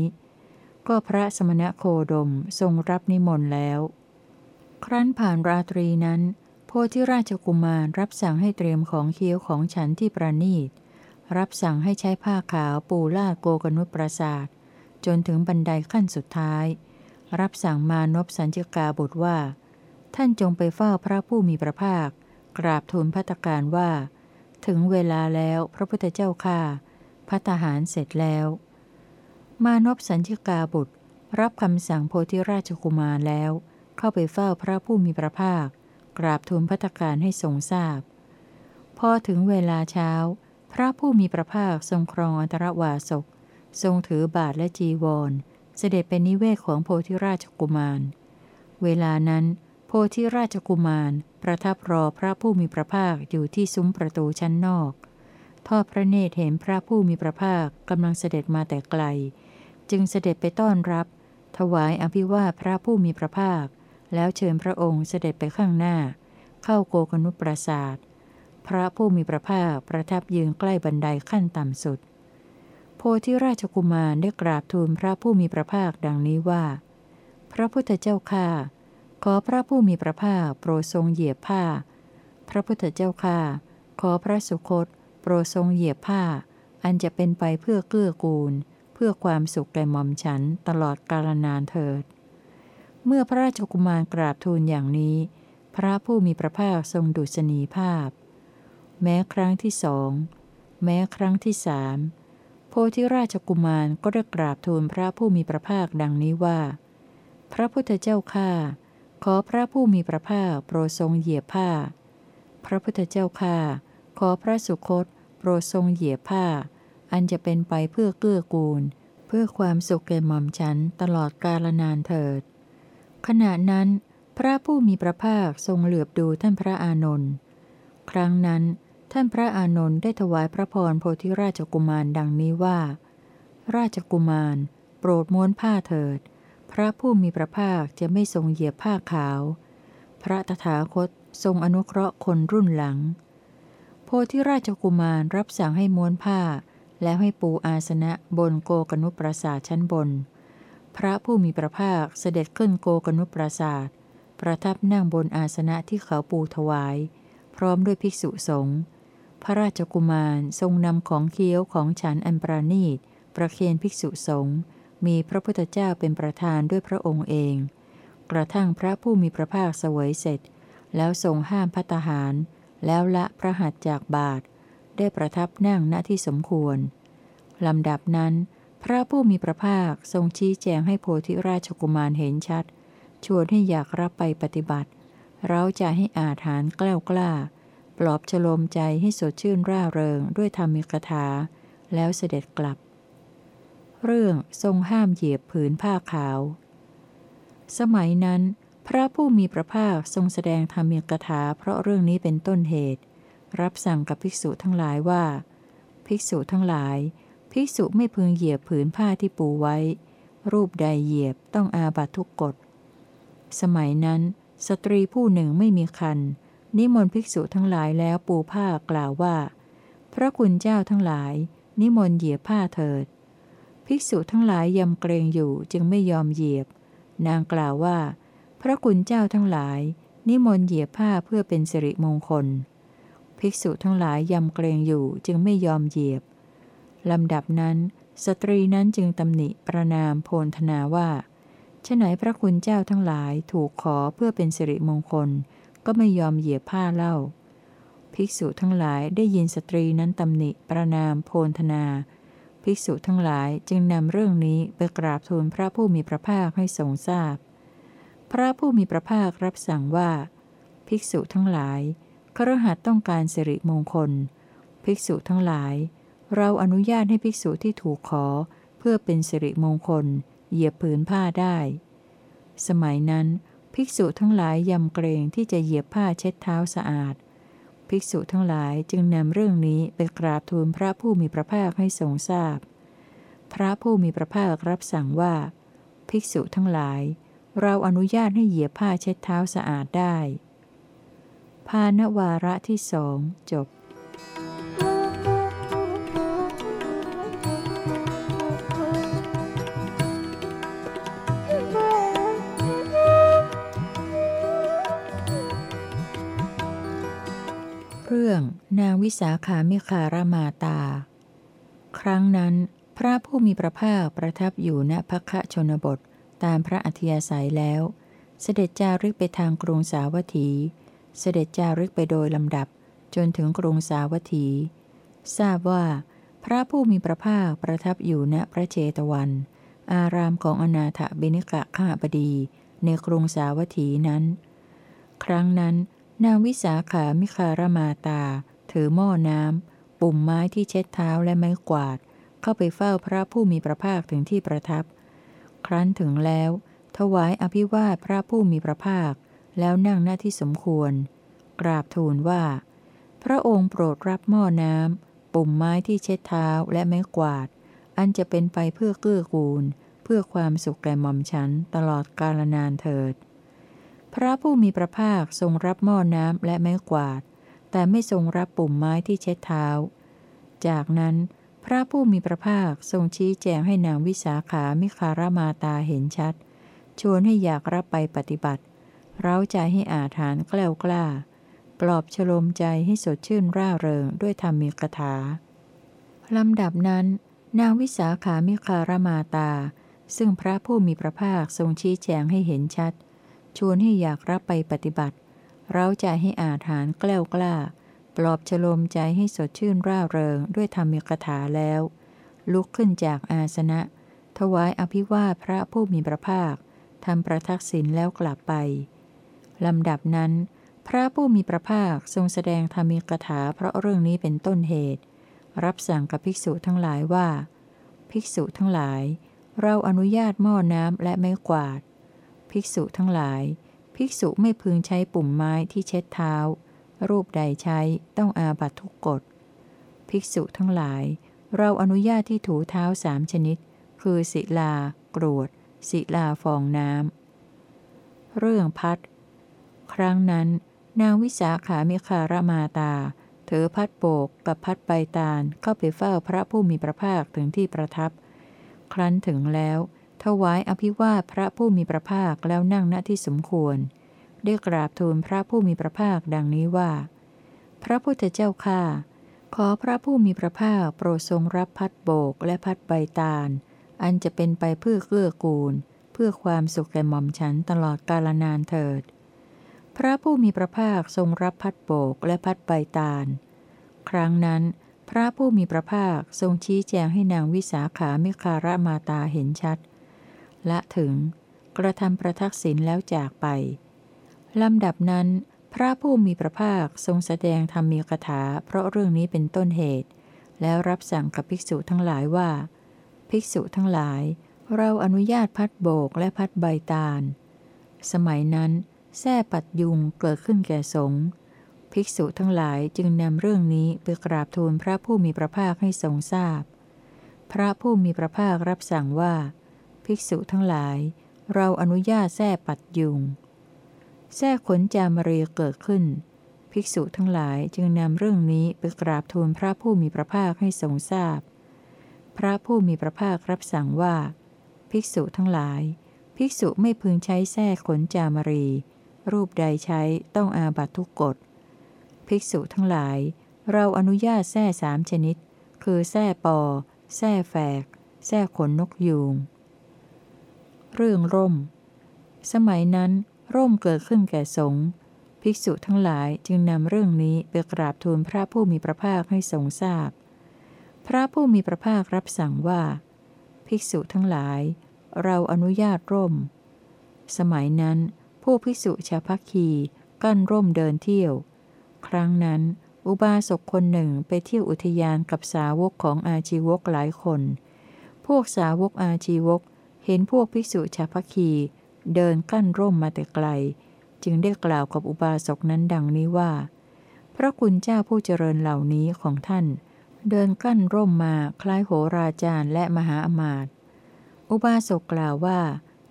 ก็พระสมณะโคดมทรงรับนิมนต์แล้ว ครั้นผ่านราตรีนั้น พธิราชกุมารรับสั่งให้เตรียมของเคี้ยวของฉันที่ประนีต รับสั่งให้ใช้ผ้าขาวปูลาดโกกนุปราศาสจนถึงบันไดขั้นสุดท้าย รับสั่งมานพสัญจกาบุตรว่า ท่านจงไปเฝ้าพระผู้มีพระภาค กราบทูลพัตการว่า ถึงเวลาแล้วพระพุทธเจ้าข้าพัตหารเสร็จแล้ว มานพสัญจกาบุตร รับคำสั่งโพธิราชกุมารแล้ว เข้าไปเฝ้าพระผู้มีพระภาค กราบทูลพัตการให้ทรงทราบ พอถึงเวลาเช้า พระผู้มีพระภาคทรงครองอันตรวาสก ทรงถือบาทและจีวร เสด็จเป็นนิเวศของโพธิราชกุมาร เวลานั้น โพธิราชกุมารประทับรอพระผู้มีพระภาคอยู่ที่ซุ้มประตูชั้นนอก ทอดพระเนตรเห็นพระผู้มีพระภาคกำลังเสด็จมาแต่ไกล จึงเสด็จไปต้อนรับ ถวายอภิวาพระผู้มีพระภาค แล้วเชิญพระองค์เสด็จไปข้างหน้า เข้าโกกนุปราศาสตร์พระผู้มีพระภาคประทับยืนใกล้บันไดขั้นต่ำสุด โพธิราชกุมารได้กราบทูลพระผู้มีพระภาคดังนี้ว่า พระพุทธเจ้าข้าขอพระผู้มีพระภาคโปรดทรงเหยียบผ้า พระพุทธเจ้าข้าขอพระสุคต โปรดทรงเหยียบผ้า อันจะเป็นไปเพื่อเกื้อกูล เพื่อความสุขแก่หม่อมฉันตลอดกาลนานเถิด เมื่อพระราชกุมารกราบทูลอย่างนี้ พระผู้มีพระภาคทรงดุษณีภาพ แม้ครั้งที่สอง แม้ครั้งที่สามโพธิราชกุมารก็ได้กราบทูลพระผู้มีพระภาคดังนี้ว่า พระพุทธเจ้าข้าขอพระผู้มีพระภาคโปรดทรงเหยียบผ้า พระพุทธเจ้าข้าขอพระสุคต โปรดทรงเหยียบผ้า อันจะเป็นไปเพื่อเกื้อกูล เพื่อความสุขแก่หม่อมฉันตลอดกาลนานเถิด ขณะนั้น พระผู้มีพระภาคทรงเหลือบดูท่านพระอานนท์ครั้งนั้นท่านพระอานนท์ได้ถวายพระพรโพธิราชกุมารดังนี้ว่า ราชกุมาร โปรดม้วนผ้าเถิด พระผู้มีพระภาคจะไม่ทรงเหยียบผ้าขาว พระตถาคตทรงอนุเคราะห์คนรุ่นหลัง โพธิราชกุมารรับสั่งให้ม้วนผ้า แล้วให้ปูอาสนะบนโกกนุปราสาทชั้นบน พระผู้มีพระภาคเสด็จขึ้นโกกนุปราสาทประทับนั่งบนอาสนะที่เขาปูถวาย พร้อมด้วยภิกษุสงฆ์พระราชกุมารทรงนำของเคี้ยวของฉันอันปราณีต ประเคนภิกษุสงฆ์มีพระพุทธเจ้าเป็นประธานด้วยพระองค์เอง กระทั่งพระผู้มีพระภาคเสวยเสร็จ แล้วทรงห้ามพัตหาร แล้วละพระหัตถ์จากบาท ได้ประทับนั่งณที่สมควรลำดับนั้น พระผู้มีพระภาคทรงชี้แจงให้โพธิราชกุมารเห็นชัด ชวนให้อยากรับไปปฏิบัติ เราจะให้อาถานกล้ากล้า ปลอบฉโลมใจให้สดชื่นร่าเริงด้วยธรรมิกถา แล้วเสด็จกลับ เรื่องทรงห้ามเหยียบผืนผ้าขาว สมัยนั้น พระผู้มีพระภาคทรงแสดงธรรมีกถาเพราะเรื่องนี้เป็นต้นเหตุ รับสั่งกับภิกษุทั้งหลายว่า ภิกษุทั้งหลาย ภิกษุไม่พึงเหยียบผืนผ้าที่ปูไว้ รูปใดเหยียบต้องอาบัตทุกกฎ สมัยนั้น สตรีผู้หนึ่งไม่มีคัน นิมนต์ภิกษุทั้งหลายแล้วปูผ้ากล่าวว่า พระคุณเจ้าทั้งหลาย นิมนต์เหยียบผ้าเถิด ภิกษุทั้งหลายยำเกรงอยู่จึงไม่ยอมเหยียบ นางกล่าวว่า พระคุณเจ้าทั้งหลาย นิมนต์เหยียบผ้าเพื่อเป็นสิริมงคล ภิกษุทั้งหลายยำเกรงอยู่จึงไม่ยอมเหยียบ ลำดับนั้น สตรีนั้นจึงตำหนิประนามโพลธนาว่าฉไหนพระคุณเจ้าทั้งหลายถูกขอเพื่อเป็นสิริมงคล ก็ไม่ยอมเหยียบผ้าเล่า ภิกษุทั้งหลายได้ยินสตรีนั้นตำหนิประนามโพลธนา ภิกษุทั้งหลายจึงนำเรื่องนี้ไปกราบทูลพระผู้มีพระภาคให้ทรงทราบพพระผู้มีพระภาครับสั่งว่า ภิกษุทั้งหลายครหัสต้องการสิริมงคล ภิกษุทั้งหลาย เราอนุญาตให้ภิกษุที่ถูกขอ เพื่อเป็นสิริมงคล เหยียบผืนผ้าได้ สมัยนั้น ภิกษุทั้งหลายยำเกรงที่จะเหยียบผ้าเช็ดเท้าสะอาด ภิกษุทั้งหลายจึงนำเรื่องนี้ไปกราบทูลพระผู้มีพระภาคให้ทรงทราบพพระผู้มีพระภาครับสั่งว่า ภิกษุทั้งหลาย เราอนุญาตให้เหยียบผ้าเช็ดเท้าสะอาดได้พานวาระที่สองจบ รื่อง นางวิสาขามิคารมาตา ครั้งนั้น พระผู้มีพระภาคประทับอยู่ณพักชนบทตามพระอัธยาศัยแล้ว เสด็จจาริกไปทางกรุงสาวัตถี เสด็จจาริกไปโดยลำดับจนถึงกรุงสาวัตถี ทราบว่า พระผู้มีพระภาคประทับอยู่ณพระเจตวัน อารามของอนาถบิณิกะข้าบดีในกรุงสาวัตถีนั้น ครั้งนั้น นางวิสาขามิคารมาตา ถือหม้อน้ำ ปุ่มไม้ที่เช็ดเท้าและไม้กวาด เข้าไปเฝ้าพระผู้มีพระภาคถึงที่ประทับ ครั้นถึงแล้ว ถวายอภิวาทพระผู้มีพระภาค แล้วนั่งหน้าที่สมควร กราบทูลว่า พระองค์โปรดรับหม้อน้ำ ปุ่มไม้ที่เช็ดเท้าและไม้กวาด อันจะเป็นไปเพื่อเกื้อกูล เพื่อความสุขแก่หม่อมฉันตลอดกาลนานเถิด พระผู้มีพระภาคทรงรับหม้อน้ำและไม้กวาด แต่ไม่ทรงรับปุ่มไม้ที่เช็ดเท้า จากนั้น พระผู้มีพระภาคทรงชี้แจงให้นางวิสาขามิคารมาตาเห็นชัด ชวนให้อยากรับไปปฏิบัติ เร้าใจให้อาถานกล้วกล้า ปลอบฉลมใจให้สดชื่นร่าเริงด้วยธรรมีกถาลำดับนั้น นางวิสาขามิคารมาตา ซึ่งพระผู้มีพระภาคทรงชี้แจงให้เห็นชัด ชวนให้อยากรับไปปฏิบัติ เร้าใจให้อาถานแกล้วกล้า ปลอบฉลมใจให้สดชื่นร่าเริงด้วยธรรมกถาแล้ว ลุกขึ้นจากอาสนะ ถวายอภิวาพระผู้มีพระภาคทำประทักษิณแล้วกลับไปลำดับนั้น พระผู้มีพระภาคทรงแสดงธรรมีกถาเพราะเรื่องนี้เป็นต้นเหตุ รับสั่งกับภิกษุทั้งหลายว่า ภิกษุทั้งหลาย เราอนุญาตหม้อน้ำและไม้กวาด ภิกษุทั้งหลาย ภิกษุไม่พึงใช้ปุ่มไม้ที่เช็ดเท้า รูปใดใช้ต้องอาบัตทุกกฎ ภิกษุทั้งหลาย เราอนุญาตที่ถูเท้าสามชนิด คือศิลา กรวด ศิลาฟองน้ำ เรื่องพัด ครั้งนั้น นางวิสาขามิคารมาตาถือพัดโบกกับพัดใบตาลเข้าไปเฝ้าพระผู้มีพระภาคถึงที่ประทับ ครั้นถึงแล้ว ถวายอภิวาทพระผู้มีพระภาคแล้วนั่งณที่สมควร ได้กราบทูลพระผู้มีพระภาคดังนี้ว่า พระพุทธเจ้าข้าขอพระผู้มีพระภาคโปรดทรงรับพัดโบกและพัดใบตาล อันจะเป็นไปเพื่อเกื้อกูล เพื่อความสุขแก่หม่อมฉันตลอดกาลนานเถิด พระผู้มีพระภาคทรงรับพัดโบกและพัดใบตาล ครั้งนั้นพระผู้มีพระภาคทรงชี้แจงให้นางวิสาขามิคารมาตาเห็นชัด ละถึง กระทำประทักษิณแล้วจากไปลำดับนั้น พระผู้มีพระภาคทรงแสดงธรรมีกถา เพราะเรื่องนี้เป็นต้นเหตุ แล้วรับสั่งกับภิกษุทั้งหลายว่า ภิกษุทั้งหลาย เราอนุญาตพัดโบกและพัดใบตาล สมัยนั้นแท่ปัดยุงเกิดขึ้นแก่สงฆ์ภิกษุทั้งหลายจึงนำเรื่องนี้ไปกราบทูลพระผู้มีพระภาคให้ทรงทราบพพระผู้มีพระภาครับสั่งว่า ภิกษุทั้งหลาย เราอนุญาตแท่ปัดยุงแท่ขนจามรีเกิดขึ้น ภิกษุทั้งหลายจึงนำเรื่องนี้ไปกราบทูลพระผู้มีพระภาคให้ทรงทราบพพระผู้มีพระภาครับสั่งว่า ภิกษุทั้งหลาย ภิกษุไม่พึงใช้แท่ขนจามรี รูปใดใช้ต้องอาบัตทุกกฎ ภิกษุทั้งหลาย เราอนุญาตแท่สามชนิด คือแท่ปอแท่แฝกแท่ขนนกยูง เรื่องร่ม สมัยนั้น ร่มเกิดขึ้นแก่สงฆ์ภิกษุทั้งหลายจึงนำเรื่องนี้ไปกราบทูลพระผู้มีพระภาคให้ทรงทราบพพระผู้มีพระภาครับสั่งว่า ภิกษุทั้งหลาย เราอนุญาตร่ม สมัยนั้น ผู้ภิกษุชาวพักคีกั้นร่มเดินเที่ยว ครั้งนั้น อุบาสกคนหนึ่งไปเที่ยวอุทยานกับสาวกของอาชีวกหลายคน พวกสาวกอาชีวก เห็นพวกภิกษุชาพคี เดินกั้นร่มมาแต่ไกล จึงได้กล่าวกับอุบาสกนั้นดังนี้ว่า พระคุณเจ้าผู้เจริญเหล่านี้ของท่าน เดินกั้นร่มมาคล้ายโหราจารย์และมหาอมาตย์อุบาสกกล่าวว่า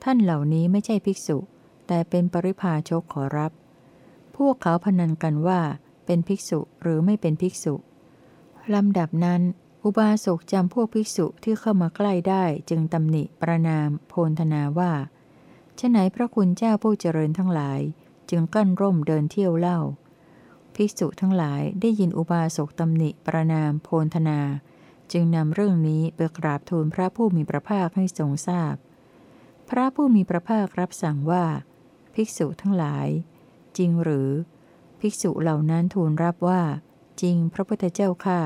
ท่านเหล่านี้ไม่ใช่ภิกษุ แต่เป็นปริพาชกขอรับ พวกเขาพนันกันว่า เป็นภิกษุหรือไม่เป็นภิกษุลำดับนั้น อุบาสกจำพวกภิกษุที่เข้ามาใกล้ได้จึงตำหนิประนามโพนธนาว่าฉไหนพระคุณเจ้าผู้เจริญทั้งหลาย จึงกั้นร่มเดินเที่ยวเล่า ภิกษุทั้งหลายได้ยินอุบาสกตำหนิประนามโพนธนา จึงนำเรื่องนี้ไปกราบทูลพระผู้มีพระภาคให้ทรงทราบพพระผู้มีพระภาครับสั่งว่า ภิกษุทั้งหลาย จริงหรือ ภิกษุเหล่านั้นทูลรับว่า จริงพระพุทธเจ้าค่ะ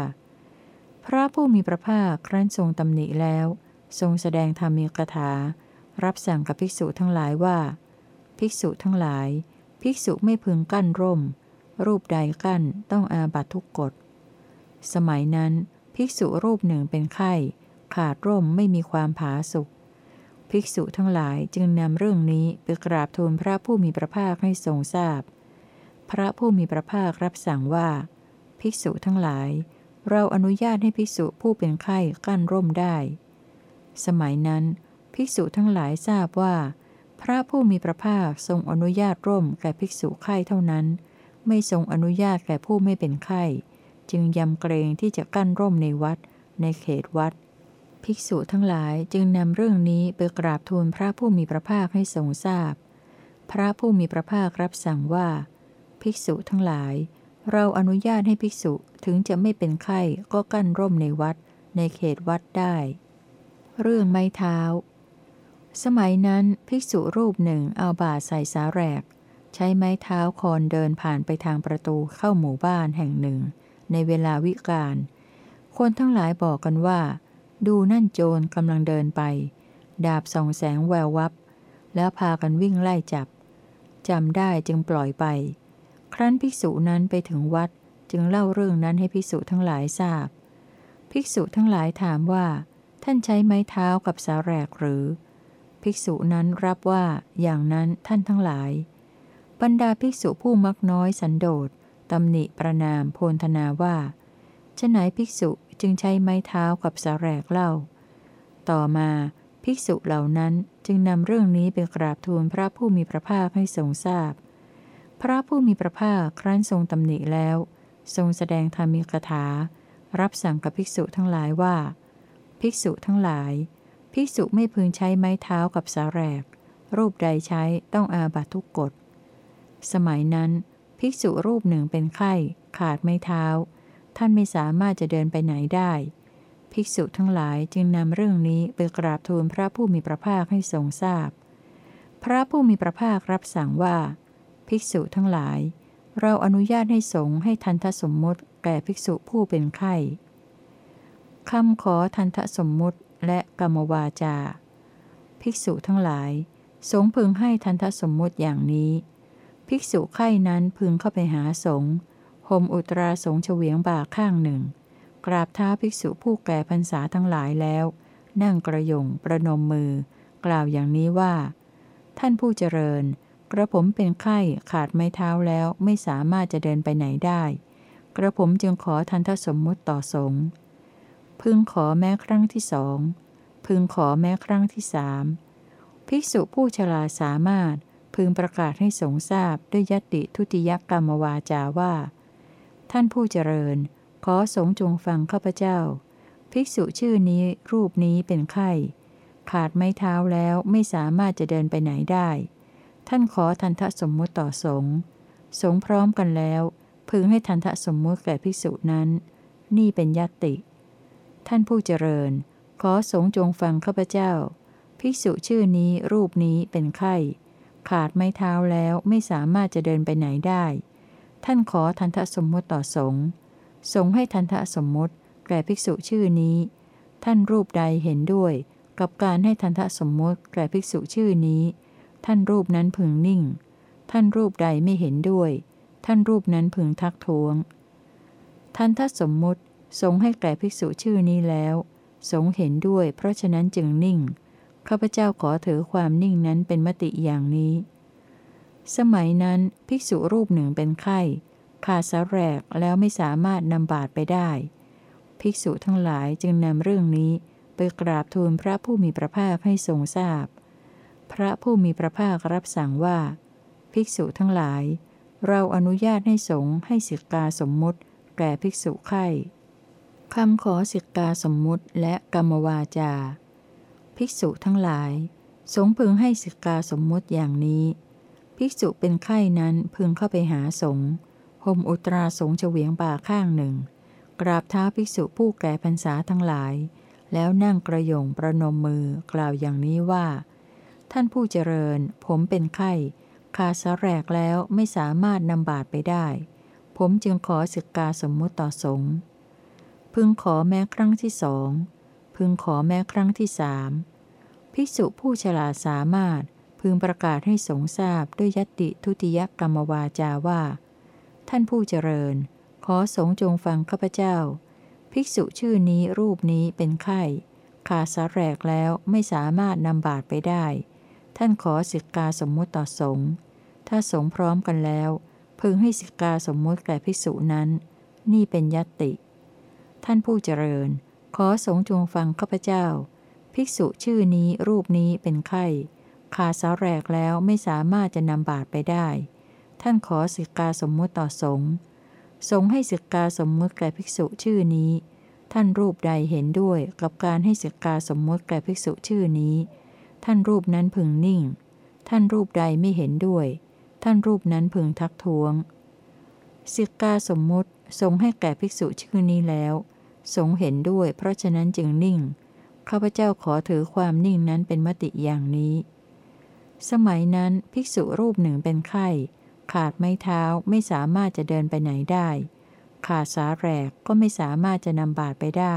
พระผู้มีพระภาคครั้นทรงตำหนิแล้ว ทรงแสดงธรรมีกถา รับสั่งกับภิกษุทั้งหลายว่า ภิกษุทั้งหลาย ภิกษุไม่พึงกั้นร่ม รูปใดกั้นต้องอาบัตทุกกฎ สมัยนั้น ภิกษุรูปหนึ่งเป็นไข้ ขาดร่มไม่มีความผาสุกภิกษุทั้งหลายจึงนำเรื่องนี้ไปกราบทูลพระผู้มีพระภาคให้ทรงทราบพพระผู้มีพระภาครับสั่งว่า ภิกษุทั้งหลาย เราอนุญาตให้ภิกษุผู้เป็นไข้กั้นร่มได้ สมัยนั้น ภิกษุทั้งหลายทราบว่า พระผู้มีพระภาคทรงอนุญาตร่มแก่ภิกษุไข้เท่านั้น ไม่ทรงอนุญาตแก่ผู้ไม่เป็นไข้ จึงยำเกรงที่จะกั้นร่มในวัด ในเขตวัด ภิกษุทั้งหลายจึงนำเรื่องนี้ไปกราบทูลพระผู้มีพระภาคให้ทรงทราบพพระผู้มีพระภาครับสั่งว่า ภิกษุทั้งหลาย เราอนุญาตให้ภิกษุถึงจะไม่เป็นไข้ก็กั้นร่มในวัด ในเขตวัดได้ เรื่องไม้เท้า สมัยนั้นภิกษุรูปหนึ่งเอาบาทใส่สาแรก ใช้ไม้เท้าคอนเดินผ่านไปทางประตูเข้าหมู่บ้านแห่งหนึ่ง ในเวลาวิกาลคนทั้งหลายบอกกันว่า ดูนั่นโจรกำลังเดินไป ดาบส่องแสงแวววับ แล้วพากันวิ่งไล่จับจำได้จึงปล่อยไป ครั้นภิกษุนั้นไปถึงวัดจึงเล่าเรื่องนั้นให้ภิกษุทั้งหลายทราบ ภิกษุทั้งหลายถามว่า ท่านใช้ไม้เท้ากับสาแรกหรือ ภิกษุนั้นรับว่าอย่างนั้นท่านทั้งหลาย บรรดาภิกษุผู้มักน้อยสันโดษตำหนิประนามโพนธนาว่าฉไหนภิกษุจึงใช้ไม้เท้ากับสาแรกเล่า ต่อมาภิกษุเหล่านั้นจึงนำเรื่องนี้ไปกราบทูลพระผู้มีพระภาคให้ทรงทราบพ พระผู้มีพระภาคครั้นทรงตำหนิแล้ว ทรงแสดงธรรมีกถา รับสั่งกับภิกษุทั้งหลายว่า ภิกษุทั้งหลาย ภิกษุไม่พึงใช้ไม้เท้ากับสาแรก รูปใดใช้ต้องอาบัตทุกกฎ สมัยนั้น ภิกษุรูปหนึ่งเป็นไข้ขาดไม้เท้า ท่านไม่สามารถจะเดินไปไหนได้ ภิกษุทั้งหลายจึงนำเรื่องนี้ไปกราบทูลพระผู้มีพระภาคให้ทรงทราบพพระผู้มีพระภาครับสั่งว่า ภิกษุทั้งหลาย เราอนุญาตให้สงฆ์ให้ทันทสมมุติแก่ภิกษุผู้เป็นไข้คำขอทันทสมมุติและกรรมวาจา ภิกษุทั้งหลาย สงพึงให้ทันทสมมุติอย่างนี้ ภิกษุไข้นั้นพึงเข้าไปหาสงฆ์ห่มอุตราสงเฉวียงบ่าข้างหนึ่ง กราบเท้าภิกษุผู้แก่พรรษาทั้งหลายแล้ว นั่งกระยงประนมมือ กล่าวอย่างนี้ว่า ท่านผู้เจริญ กระผมเป็นไข้ขาดไม้เท้าแล้วไม่สามารถจะเดินไปไหนได้ กระผมจึงขอทันทสมมุติต่อสงพึงขอแม้ครั้งที่สอง พึงขอแม้ครั้งที่สามภิกษุผู้ฉลาสามารถพึงประกาศให้สงทราบด้วยยติทุติยกรรมวาจาว่า ท่านผู้เจริญ ขอสงจงฟังข้าพเจ้า ภิกษุชื่อนี้รูปนี้เป็นไข้ ขาดไม้เท้าแล้วไม่สามารถจะเดินไปไหนได้ ท่านขอทันทะสมมุติต่อสงสงพร้อมกันแล้ว พึงให้ทันทะสมมุติแก่ภิกษุนั้น นี่เป็นยติ ท่านผู้เจริญ ขอสงจงฟังข้าพเจ้า ภิกษุชื่อนี้รูปนี้เป็นไข้ ขาดไม้เท้าแล้วไม่สามารถจะเดินไปไหนได้ ท่านขอทันทสมมุติต่อสงฆ์สงให้ทันทสมมุติแก่ภิกษุชื่อนี้ ท่านรูปใดเห็นด้วย กับการให้ทันทสมมุติแก่ภิกษุชื่อนี้ ท่านรูปนั้นพึงนิ่ง ท่านรูปใดไม่เห็นด้วย ท่านรูปนั้นพึงทักท้วง ทันทสมมุติสงให้แก่ภิกษุชื่อนี้แล้ว สงเห็นด้วย เพราะฉะนั้นจึงนิ่ง ข้าพเจ้าขอถือความนิ่งนั้นเป็นมติอย่างนี้ สมัยนั้นภิกษุรูปหนึ่งเป็นไข้ขาดสาแรกแล้วไม่สามารถนำบาตรไปได้ ภิกษุทั้งหลายจึงนำเรื่องนี้ไปกราบทูลพระผู้มีพระภาคให้ทรงทราบ พระผู้มีพระภาครับสั่งว่า ภิกษุทั้งหลาย เราอนุญาตให้สงฆ์ให้สิกาสมมุติ แก่ภิกษุไข้คำขอสิกาสมมุติและกรรมวาจา ภิกษุทั้งหลาย สงพึงให้สิกาสมมุติอย่างนี้ ภิกษุเป็นไข้นั้นพึงเข้าไปหาสงฆ์ห่มอุตราสงเฉวียงบ่าข้างหนึ่ง กราบเท้าภิกษุผู้แก่พรรษาทั้งหลาย แล้วนั่งกระยงประนมมือกล่าวอย่างนี้ว่า ท่านผู้เจริญ ผมเป็นไข้ ขาดสะแรกแล้วไม่สามารถนำบาตรไปได้ ผมจึงขอสึกกาสมมุติต่อสงฆ์พึงขอแม้ครั้งที่สอง พึงขอแม้ครั้งที่สาม ภิกษุผู้ฉลาดสามารถ พึงประกาศให้สงทราบด้วยยติทุติยกรรมวาจาว่า ท่านผู้เจริญ ขอสงจงฟังข้าพเจ้า ภิกษุชื่อนี้รูปนี้เป็นไข้ ขาดสะแรกแล้วไม่สามารถนำบาตรไปได้ ท่านขอสิกกาสมมุติต่อสงฆ์ถ้าสงพร้อมกันแล้ว พึงให้สิกกาสมมุติแก่ภิกษุนั้น นี่เป็นยติ ท่านผู้เจริญ ขอสงจงฟังข้าพเจ้า ภิกษุชื่อนี้รูปนี้เป็นไข้ขาสะแรกแล้วไม่สามารถจะนำบาตรไปได้ ท่านขอสิกกาสมมุติต่อสงฆ์สงให้สิกกาสมมุติแก่ภิกษุชื่อนี้ ท่านรูปใดเห็นด้วยกับการให้สิกกาสมมุติแก่ภิกษุชื่อนี้ ท่านรูปนั้นพึงนิ่ง ท่านรูปใดไม่เห็นด้วย ท่านรูปนั้นพึงทักท้วงสิกาสมมุติสงให้แก่ภิกษุชื่อนี้แล้ว สงเห็นด้วยเพราะฉะนั้นจึงนิ่ง ข้าพเจ้าขอถือความนิ่งนั้นเป็นมติอย่างนี้ สมัยนั้นภิกษุรูปหนึ่งเป็นไข้ ขาดไม้เท้าไม่สามารถจะเดินไปไหนได้ ขาดสาแรกก็ไม่สามารถจะนำบาตรไปได้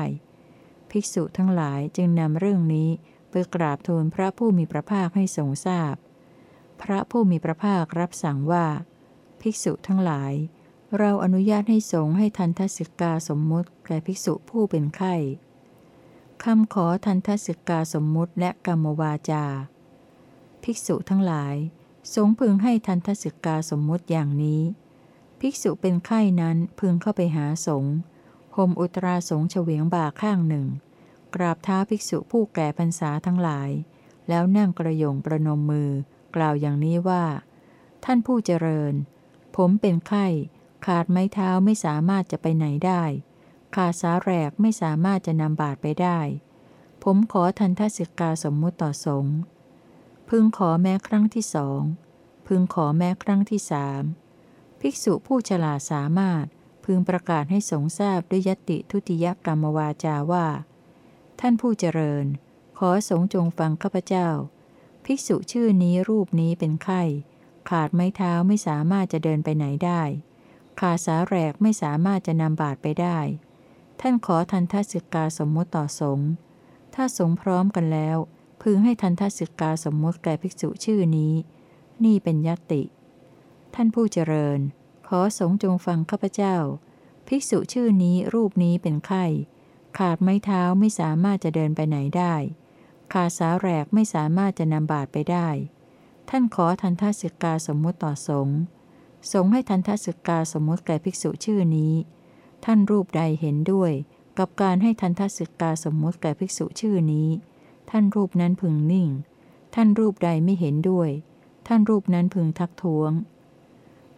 ภิกษุทั้งหลายจึงนำเรื่องนี้ กราบทูลพระผู้มีพระภาคให้ทรงทราบพพระผู้มีพระภาครับสั่งว่า ภิกษุทั้งหลาย เราอนุญาตให้สงฆ์ให้ทันทศิกาสมมุติแก่ภิกษุผู้เป็นไข้คำขอทันทศิกาสมมุติและกรรมวาจา ภิกษุทั้งหลายสงพึงให้ทันทศิกาสมมุติอย่างนี้ ภิกษุเป็นไข้นั้นพึงเข้าไปหาสงฆ์ห่มอุตราสงเฉวียงบ่าข้างหนึ่ง กราบเท้าภิกษุผู้แก่พรรษาทั้งหลาย แล้วนั่งกระยงประนมมือ กล่าวอย่างนี้ว่า ท่านผู้เจริญ ผมเป็นไข้ ขาดไม้เท้าไม่สามารถจะไปไหนได้ ขาดสาแรกไม่สามารถจะนำบาตรไปได้ ผมขอทันทศิกาสมมุติต่อสงฆ์พึงขอแม้ครั้งที่สอง พึงขอแม้ครั้งที่สามภิกษุผู้ฉลาดสามารถพึงประกาศให้สงทราบด้วยยติทุติยกรรมวาจาว่า ท่านผู้เจริญ ขอสงจงฟังข้าพเจ้า ภิกษุชื่อนี้รูปนี้เป็นไข้ ขาดไม้เท้าไม่สามารถจะเดินไปไหนได้ ขาดสาแรกไม่สามารถจะนำบาตรไปได้ ท่านขอทันทศิกาสมมติต่อสงฆ์ถ้าสงฆ์พร้อมกันแล้ว พึงให้ทันทศิกาสมมติแก่ภิกษุชื่อนี้ นี่เป็นยติ ท่านผู้เจริญ ขอสงฆ์จงฟังข้าพเจ้า ภิกษุชื่อนี้รูปนี้เป็นไข้ ขาดไม้เท้าไม่สามารถจะเดินไปไหนได้ ขาดสาแรกไม่สามารถจะนำบาตรไปได้ ท่านขอทันทศิกาสมมุติต่อสงฆ์สงฆ์ให้ทันทศิกาสมมุติแก่ภิกษุชื่อนี้ ท่านรูปใดเห็นด้วย กับการให้ทันทศิกาสมมุติแก่ภิกษุชื่อนี้ ท่านรูปนั้นพึงนิ่ง ท่านรูปใดไม่เห็นด้วย ท่านรูปนั้นพึงทักท้วง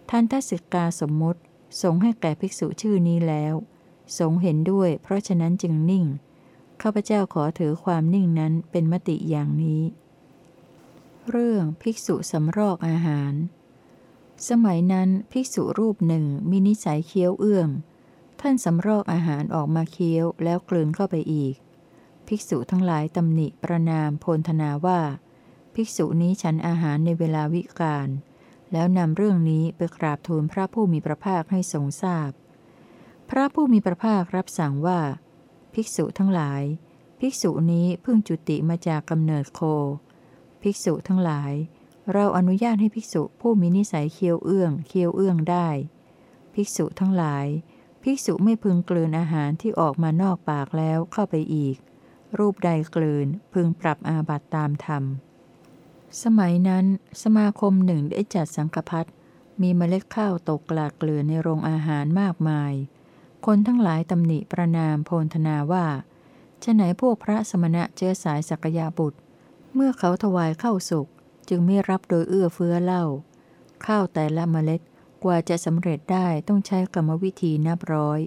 ทันทศิกาสมมุติสงฆ์ให้แก่ภิกษุชื่อนี้แล้ว สงเห็นด้วยเพราะฉะนั้นจึงนิ่ง ข้าพเจ้าขอถือความนิ่งนั้นเป็นมติอย่างนี้ เรื่องภิกษุสำรอกอาหาร สมัยนั้นภิกษุรูปหนึ่งมีนิสัยเคี้ยวเอื้อง ท่านสำรอกอาหารออกมาเคี้ยวแล้วกลืนเข้าไปอีก ภิกษุทั้งหลายตำหนิประนามโพลธนาว่า ภิกษุนี้ฉันอาหารในเวลาวิกาลแล้วนำเรื่องนี้ไปกราบทูลพระผู้มีพระภาคให้ทรงทราบพ พระผู้มีพระภาครับสั่งว่า ภิกษุทั้งหลาย ภิกษุนี้เพิ่งจุติมาจากกำเนิดโค ภิกษุทั้งหลาย เราอนุญาตให้ภิกษุผู้มีนิสัยเคี้ยวเอื้องเคี้ยวเอื้องได้ ภิกษุทั้งหลาย ภิกษุไม่พึงกลืนอาหารที่ออกมานอกปากแล้วเข้าไปอีก รูปใดกลืนพึงปรับอาบัตตามธรรม สมัยนั้น สมาคมหนึ่งได้จัดสังฆพัดมีเมล็ดข้าวตกกลากเกลือในโรงอาหารมากมาย คนทั้งหลายตำหนิประนามโพลธนาว่าฉะไหนพวกพระสมณะเชื้อสายสักยาบุตร เมื่อเขาถวายข้าวสุกจึงไม่รับโดยเอื้อเฟื้อเล่า ข้าวแต่ละเมล็ดกว่าจะสำเร็จได้ต้องใช้กรรมวิธีนับร้อย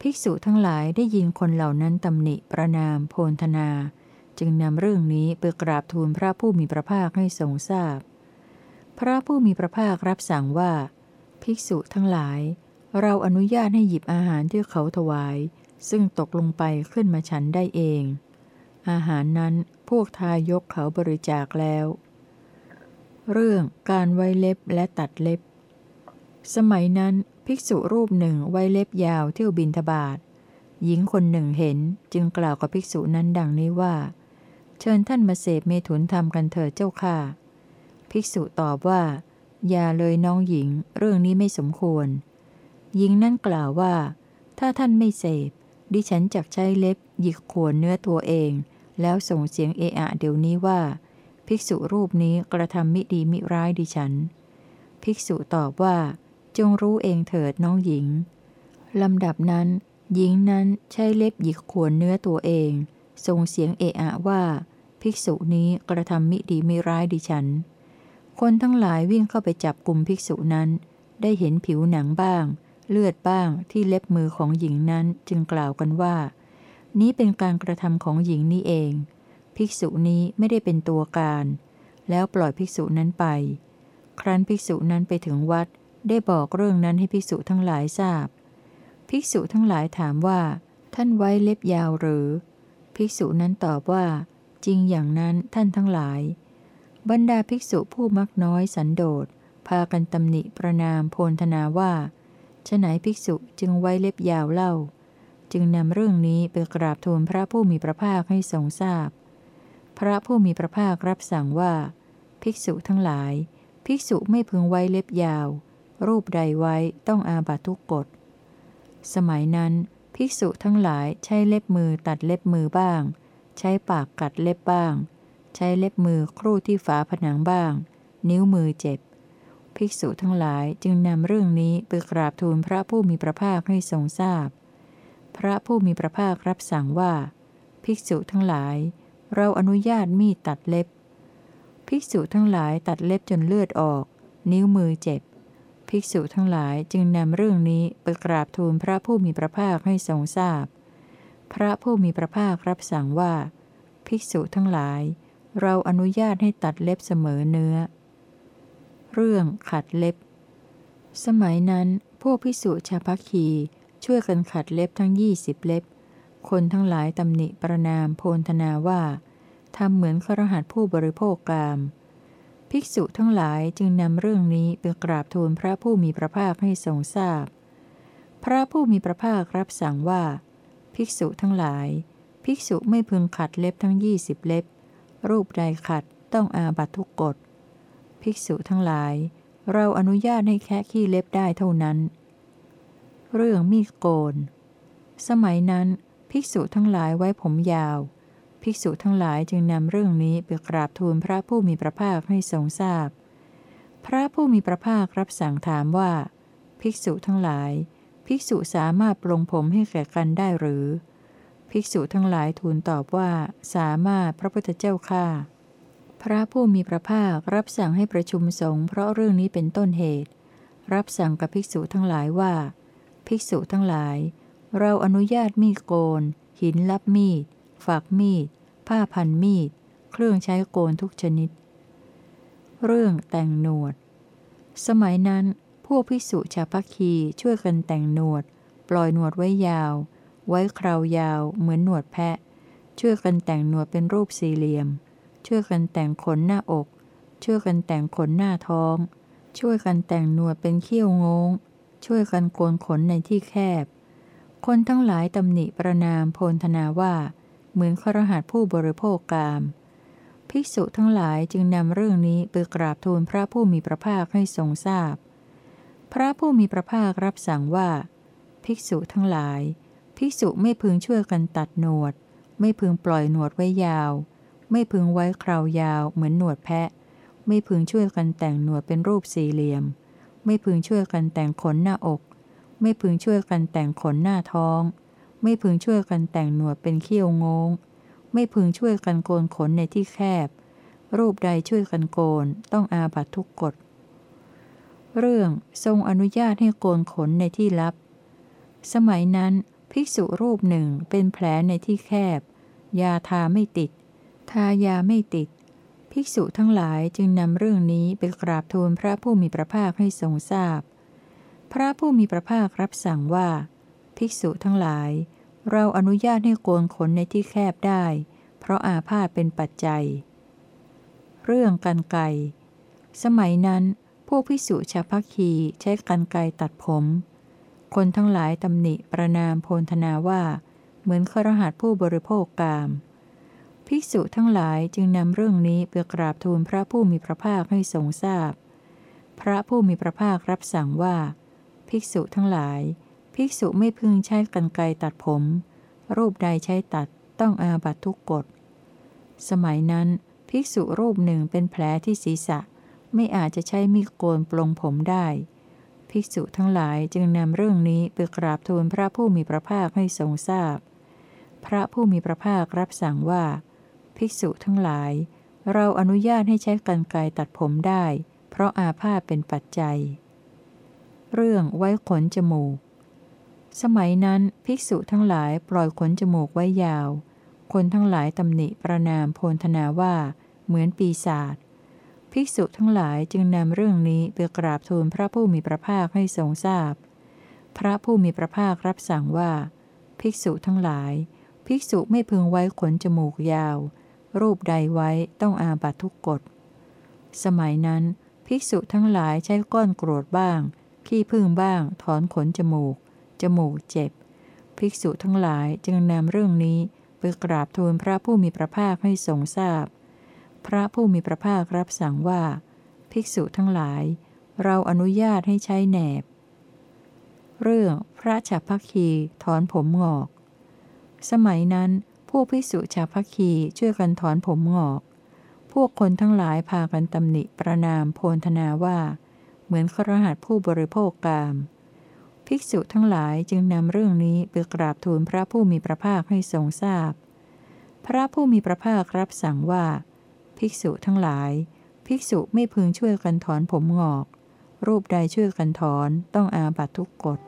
ภิกษุทั้งหลายได้ยินคนเหล่านั้นตำหนิประนามโพลธนา จึงนำเรื่องนี้ไปกราบทูลพระผู้มีพระภาคให้ทรงทราบพพระผู้มีพระภาครับสั่งว่า ภิกษุทั้งหลาย เราอนุญาตให้หยิบอาหารที่เขาถวาย ซึ่งตกลงไปขึ้นมาฉันได้เอง อาหารนั้นพวกทายกเขาบริจาคแล้ว เรื่องการไว้เล็บและตัดเล็บ สมัยนั้นภิกษุรูปหนึ่งไว้เล็บยาวเที่ยวบินทบาทหญิงคนหนึ่งเห็นจึงกล่าวกับภิกษุนั้นดังนี้ว่า เชิญท่านมาเสพเมถุนธรรมกันเถิดเจ้าค่ะ ภิกษุตอบว่า อย่าเลยน้องหญิง เรื่องนี้ไม่สมควร หญิงนั้นกล่าวว่า ถ้าท่านไม่เสพ ดิฉันจักใช้เล็บ หยิกขวนเนื้อตัวเอง แล้วส่งเสียงเอะอะเดี๋ยวนี้ว่า ภิกษุรูปนี้กระทำมิดีมิร้ายดิฉัน ภิกษุตอบว่า จงรู้เองเถิดน้องหญิงลำดับนั้น หญิงนั้นใช้เล็บหยิกขวนเนื้อตัวเองส่งเสียงเอะอะว่า ภิกษุนี้กระทำมิดีม่ร้ายดิฉัน คนทั้งหลายวิ่งเข้าไปจับกลุ่มภิกษุนั้น ได้เห็นผิวหนังบ้าง เลือดบ้างที่เล็บมือของหญิงนั้นจึงกล่าวกันว่า นี้เป็นการกระทำของหญิงนี้เอง ภิกษุนี้ไม่ได้เป็นตัวการ แล้วปล่อยภิกษุนั้นไป ครั้นภิกษุนั้นไปถึงวัด ได้บอกเรื่องนั้นให้ภิกษุทั้งหลายทราบ ภิกษุทั้งหลายถามว่า ท่านไว้เล็บยาวหรือ ภิกษุนั้นตอบว่า จริงอย่างนั้นท่านทั้งหลาย บรรดาภิกษุผู้มักน้อยสันโดษพากันตำหนิประนามโพลธนาว่า ฉไหนภิกษุจึงไว้เล็บยาวเล่า จึงนำเรื่องนี้ไปกราบทูลพระผู้มีพระภาคให้ทรงทราบพพระผู้มีพระภาครับสั่งว่า ภิกษุทั้งหลาย ภิกษุไม่พึงไว้เล็บยาว รูปใดไว้ต้องอาบัตทุกกฎ สมัยนั้น ภิกษุทั้งหลายใช้เล็บมือตัดเล็บมือบ้าง ใช้ปากกัดเล็บบ้าง ใช้เล็บมือครูดที่ฝาผนังบ้าง นิ้วมือเจ็บ ภิกษุทั้งหลายจึงนำเรื่องนี้ไปกราบทูลพระผู้มีพระภาคให้ทรงทราบพพระผู้มีพระภาครับสั่งว่า ภิกษุทั้งหลาย เราอนุญาตมีดตัดเล็บ ภิกษุทั้งหลายตัดเล็บจนเลือดออก นิ้วมือเจ็บ ภิกษุทั้งหลายจึงนำเรื่องนี้ไปกราบทูลพระผู้มีพระภาคให้ทรงทราบพพระผู้มีพระภาครับสั่งว่า ภิกษุทั้งหลาย เราอนุญาตให้ตัดเล็บเสมอเนื้อ เรื่องขัดเล็บ สมัยนั้น พวกภิกษุชาพักคีช่วยกันขัดเล็บทั้งยี่สิบเล็บ คนทั้งหลายตำหนิประนามโพลธนาว่าทำเหมือนครหัสผู้บริโภคกาม ภิกษุทั้งหลายจึงนำเรื่องนี้ไปกราบทูลพระผู้มีพระภาคให้ทรงทราบพพระผู้มีพระภาครับสั่งว่า ภิกษุทั้งหลาย ภิกษุไม่พึงขัดเล็บทั้งยี่สิบเล็บ รูปใดขัดต้องอาบัตทุกกฎ ภิกษุทั้งหลาย เราอนุญาตให้แค่ขี้เล็บได้เท่านั้น เรื่องมีดโกน สมัยนั้น ภิกษุทั้งหลายไว้ผมยาว ภิกษุทั้งหลายจึงนำเรื่องนี้ไปกราบทูลพระผู้มีพระภาคให้ทรงทราบพพระผู้มีพระภาครับสั่งถามว่า ภิกษุทั้งหลาย ภิกษุสามารถปลงผมให้แก่กันได้หรือ ภิกษุทั้งหลายทูลตอบว่า สามารถพระพุทธเจ้าข้า พระผู้มีพระภาครับสั่งให้ประชุมสงฆ์เพราะเรื่องนี้เป็นต้นเหตุ รับสั่งกับภิกษุทั้งหลายว่า ภิกษุทั้งหลาย เราอนุญาตมีดโกน หินลับมีดฝักมีด ผ้าพันมีด เครื่องใช้โกนทุกชนิด เรื่องแต่งหนวด สมัยนั้น พวกพิสุชาวพัคีช่วยกันแต่งหนวด ปล่อยหนวดไว้ยาว ไว้คราวยาวเหมือนหนวดแพะ ช่วยกันแต่งหนวดเป็นรูปสี่เหลี่ยม ช่วยกันแต่งขนหน้าอก ช่วยกันแต่งขนหน้าท้อง ช่วยกันแต่งหนวดเป็นเขี้ยวงง ช่วยกันโกนขนในที่แคบ คนทั้งหลายตำหนิประนามโพลธนาว่า เหมือนครหัสผู้บริโภคกาม ภิกษุทั้งหลายจึงนำเรื่องนี้ไปกราบทูลพระผู้มีพระภาคให้ทรงทราบพพระผู้มีพระภาครับสั่งว่า ภิกษุทั้งหลาย ภิกษุไม่พึงช่วยกันตัดหนวด ไม่พึงปล่อยหนวดไว้ยาว ไม่พึงไว้คราวยาวเหมือนหนวดแพะ ไม่พึงช่วยกันแต่งหนวดเป็นรูปสี่เหลี่ยม ไม่พึงช่วยกันแต่งขนหน้าอก ไม่พึงช่วยกันแต่งขนหน้าท้อง ไม่พึงช่วยกันแต่งหนวดเป็นเขี้ยวงง ไม่พึงช่วยกันโกนขนในที่แคบ รูปใดช่วยกันโกนต้องอาบัตทุกกฎ เรื่องทรงอนุญาตให้โกนขนในที่ลับ สมัยนั้น ภิกษุรูปหนึ่งเป็นแผลในที่แคบ ยาทาไม่ติด ทายาไม่ติด ภิกษุทั้งหลายจึงนำเรื่องนี้ไปกราบทูลพระผู้มีพระภาคให้ทรงทราบพพระผู้มีพระภาครับสั่งว่า ภิกษุทั้งหลาย เราอนุญาตให้โกนขนในที่แคบได้ เพราะอาพาธเป็นปัจจัย เรื่องกันไกสมัยนั้นพวกพิสุชาพัคีใช้กันไกตัดผม คนทั้งหลายตำหนิประนามโพนธนาว่า เหมือนครหัสผู้บริโภคกาม ภิกษุทั้งหลายจึงนำเรื่องนี้ไปกราบทูลพระผู้มีพระภาคให้ทรงทราบพพระผู้มีพระภาครับสั่งว่า ภิกษุทั้งหลาย ภิกษุไม่พึงใช้กันไกตัดผม รูปใดใช้ตัดต้องอาบัตทุกกฎ สมัยนั้น ภิกษุรูปหนึ่งเป็นแผลที่ศีรษะ ไม่อาจจะใช้มีดโกนปลงผมได้ ภิกษุทั้งหลายจึงนำเรื่องนี้ไปกราบทูลพระผู้มีพระภาคให้ทรงทราบพพระผู้มีพระภาครับสั่งว่า ภิกษุทั้งหลาย เราอนุญาตให้ใช้กันไกตัดผมได้ เพราะอาพาธเป็นปัจจัย เรื่องไว้ขนจมูก สมัยนั้นภิกษุทั้งหลายปล่อยขนจมูกไว้ยาว คนทั้งหลายตำหนิประนามโพนธนาว่า เหมือนปีศาจภิกษุทั้งหลายจึงนำเรื่องนี้ไปกราบทูลพระผู้มีพระภาคให้ทรงทราบพพระผู้มีพระภาครับสั่งว่า ภิกษุทั้งหลาย ภิกษุไม่พึงไว้ขนจมูกยาว รูปใดไว้ต้องอาบัตทุกกฎ สมัยนั้น ภิกษุทั้งหลายใช้ก้อนกรวดบ้าง ขี้พึ่งบ้าง ถอนขนจมูก จมูกเจ็บ ภิกษุทั้งหลายจึงนำเรื่องนี้ไปกราบทูลพระผู้มีพระภาคให้ทรงทราบพพระผู้มีพระภาครับสั่งว่า ภิกษุทั้งหลาย เราอนุญาตให้ใช้แหนบ เรื่องพระฉับพักคีถอนผมงอก สมัยนั้น ผู้ภิกษุชาวพักคีช่วยกันถอนผมงอก พวกคนทั้งหลายพากันตำหนิประนามโพนธนาว่า เหมือนครหัสผู้บริโภคกาม ภิกษุทั้งหลายจึงนำเรื่องนี้ไปกราบทูลพระผู้มีพระภาคให้ทรงทราบพพระผู้มีพระภาครับสั่งว่า ภิกษุทั้งหลาย ภิกษุไม่พึงช่วยกันถอนผมงอก รูปใดช่วยกันถอนต้องอาบัตทุกกฎ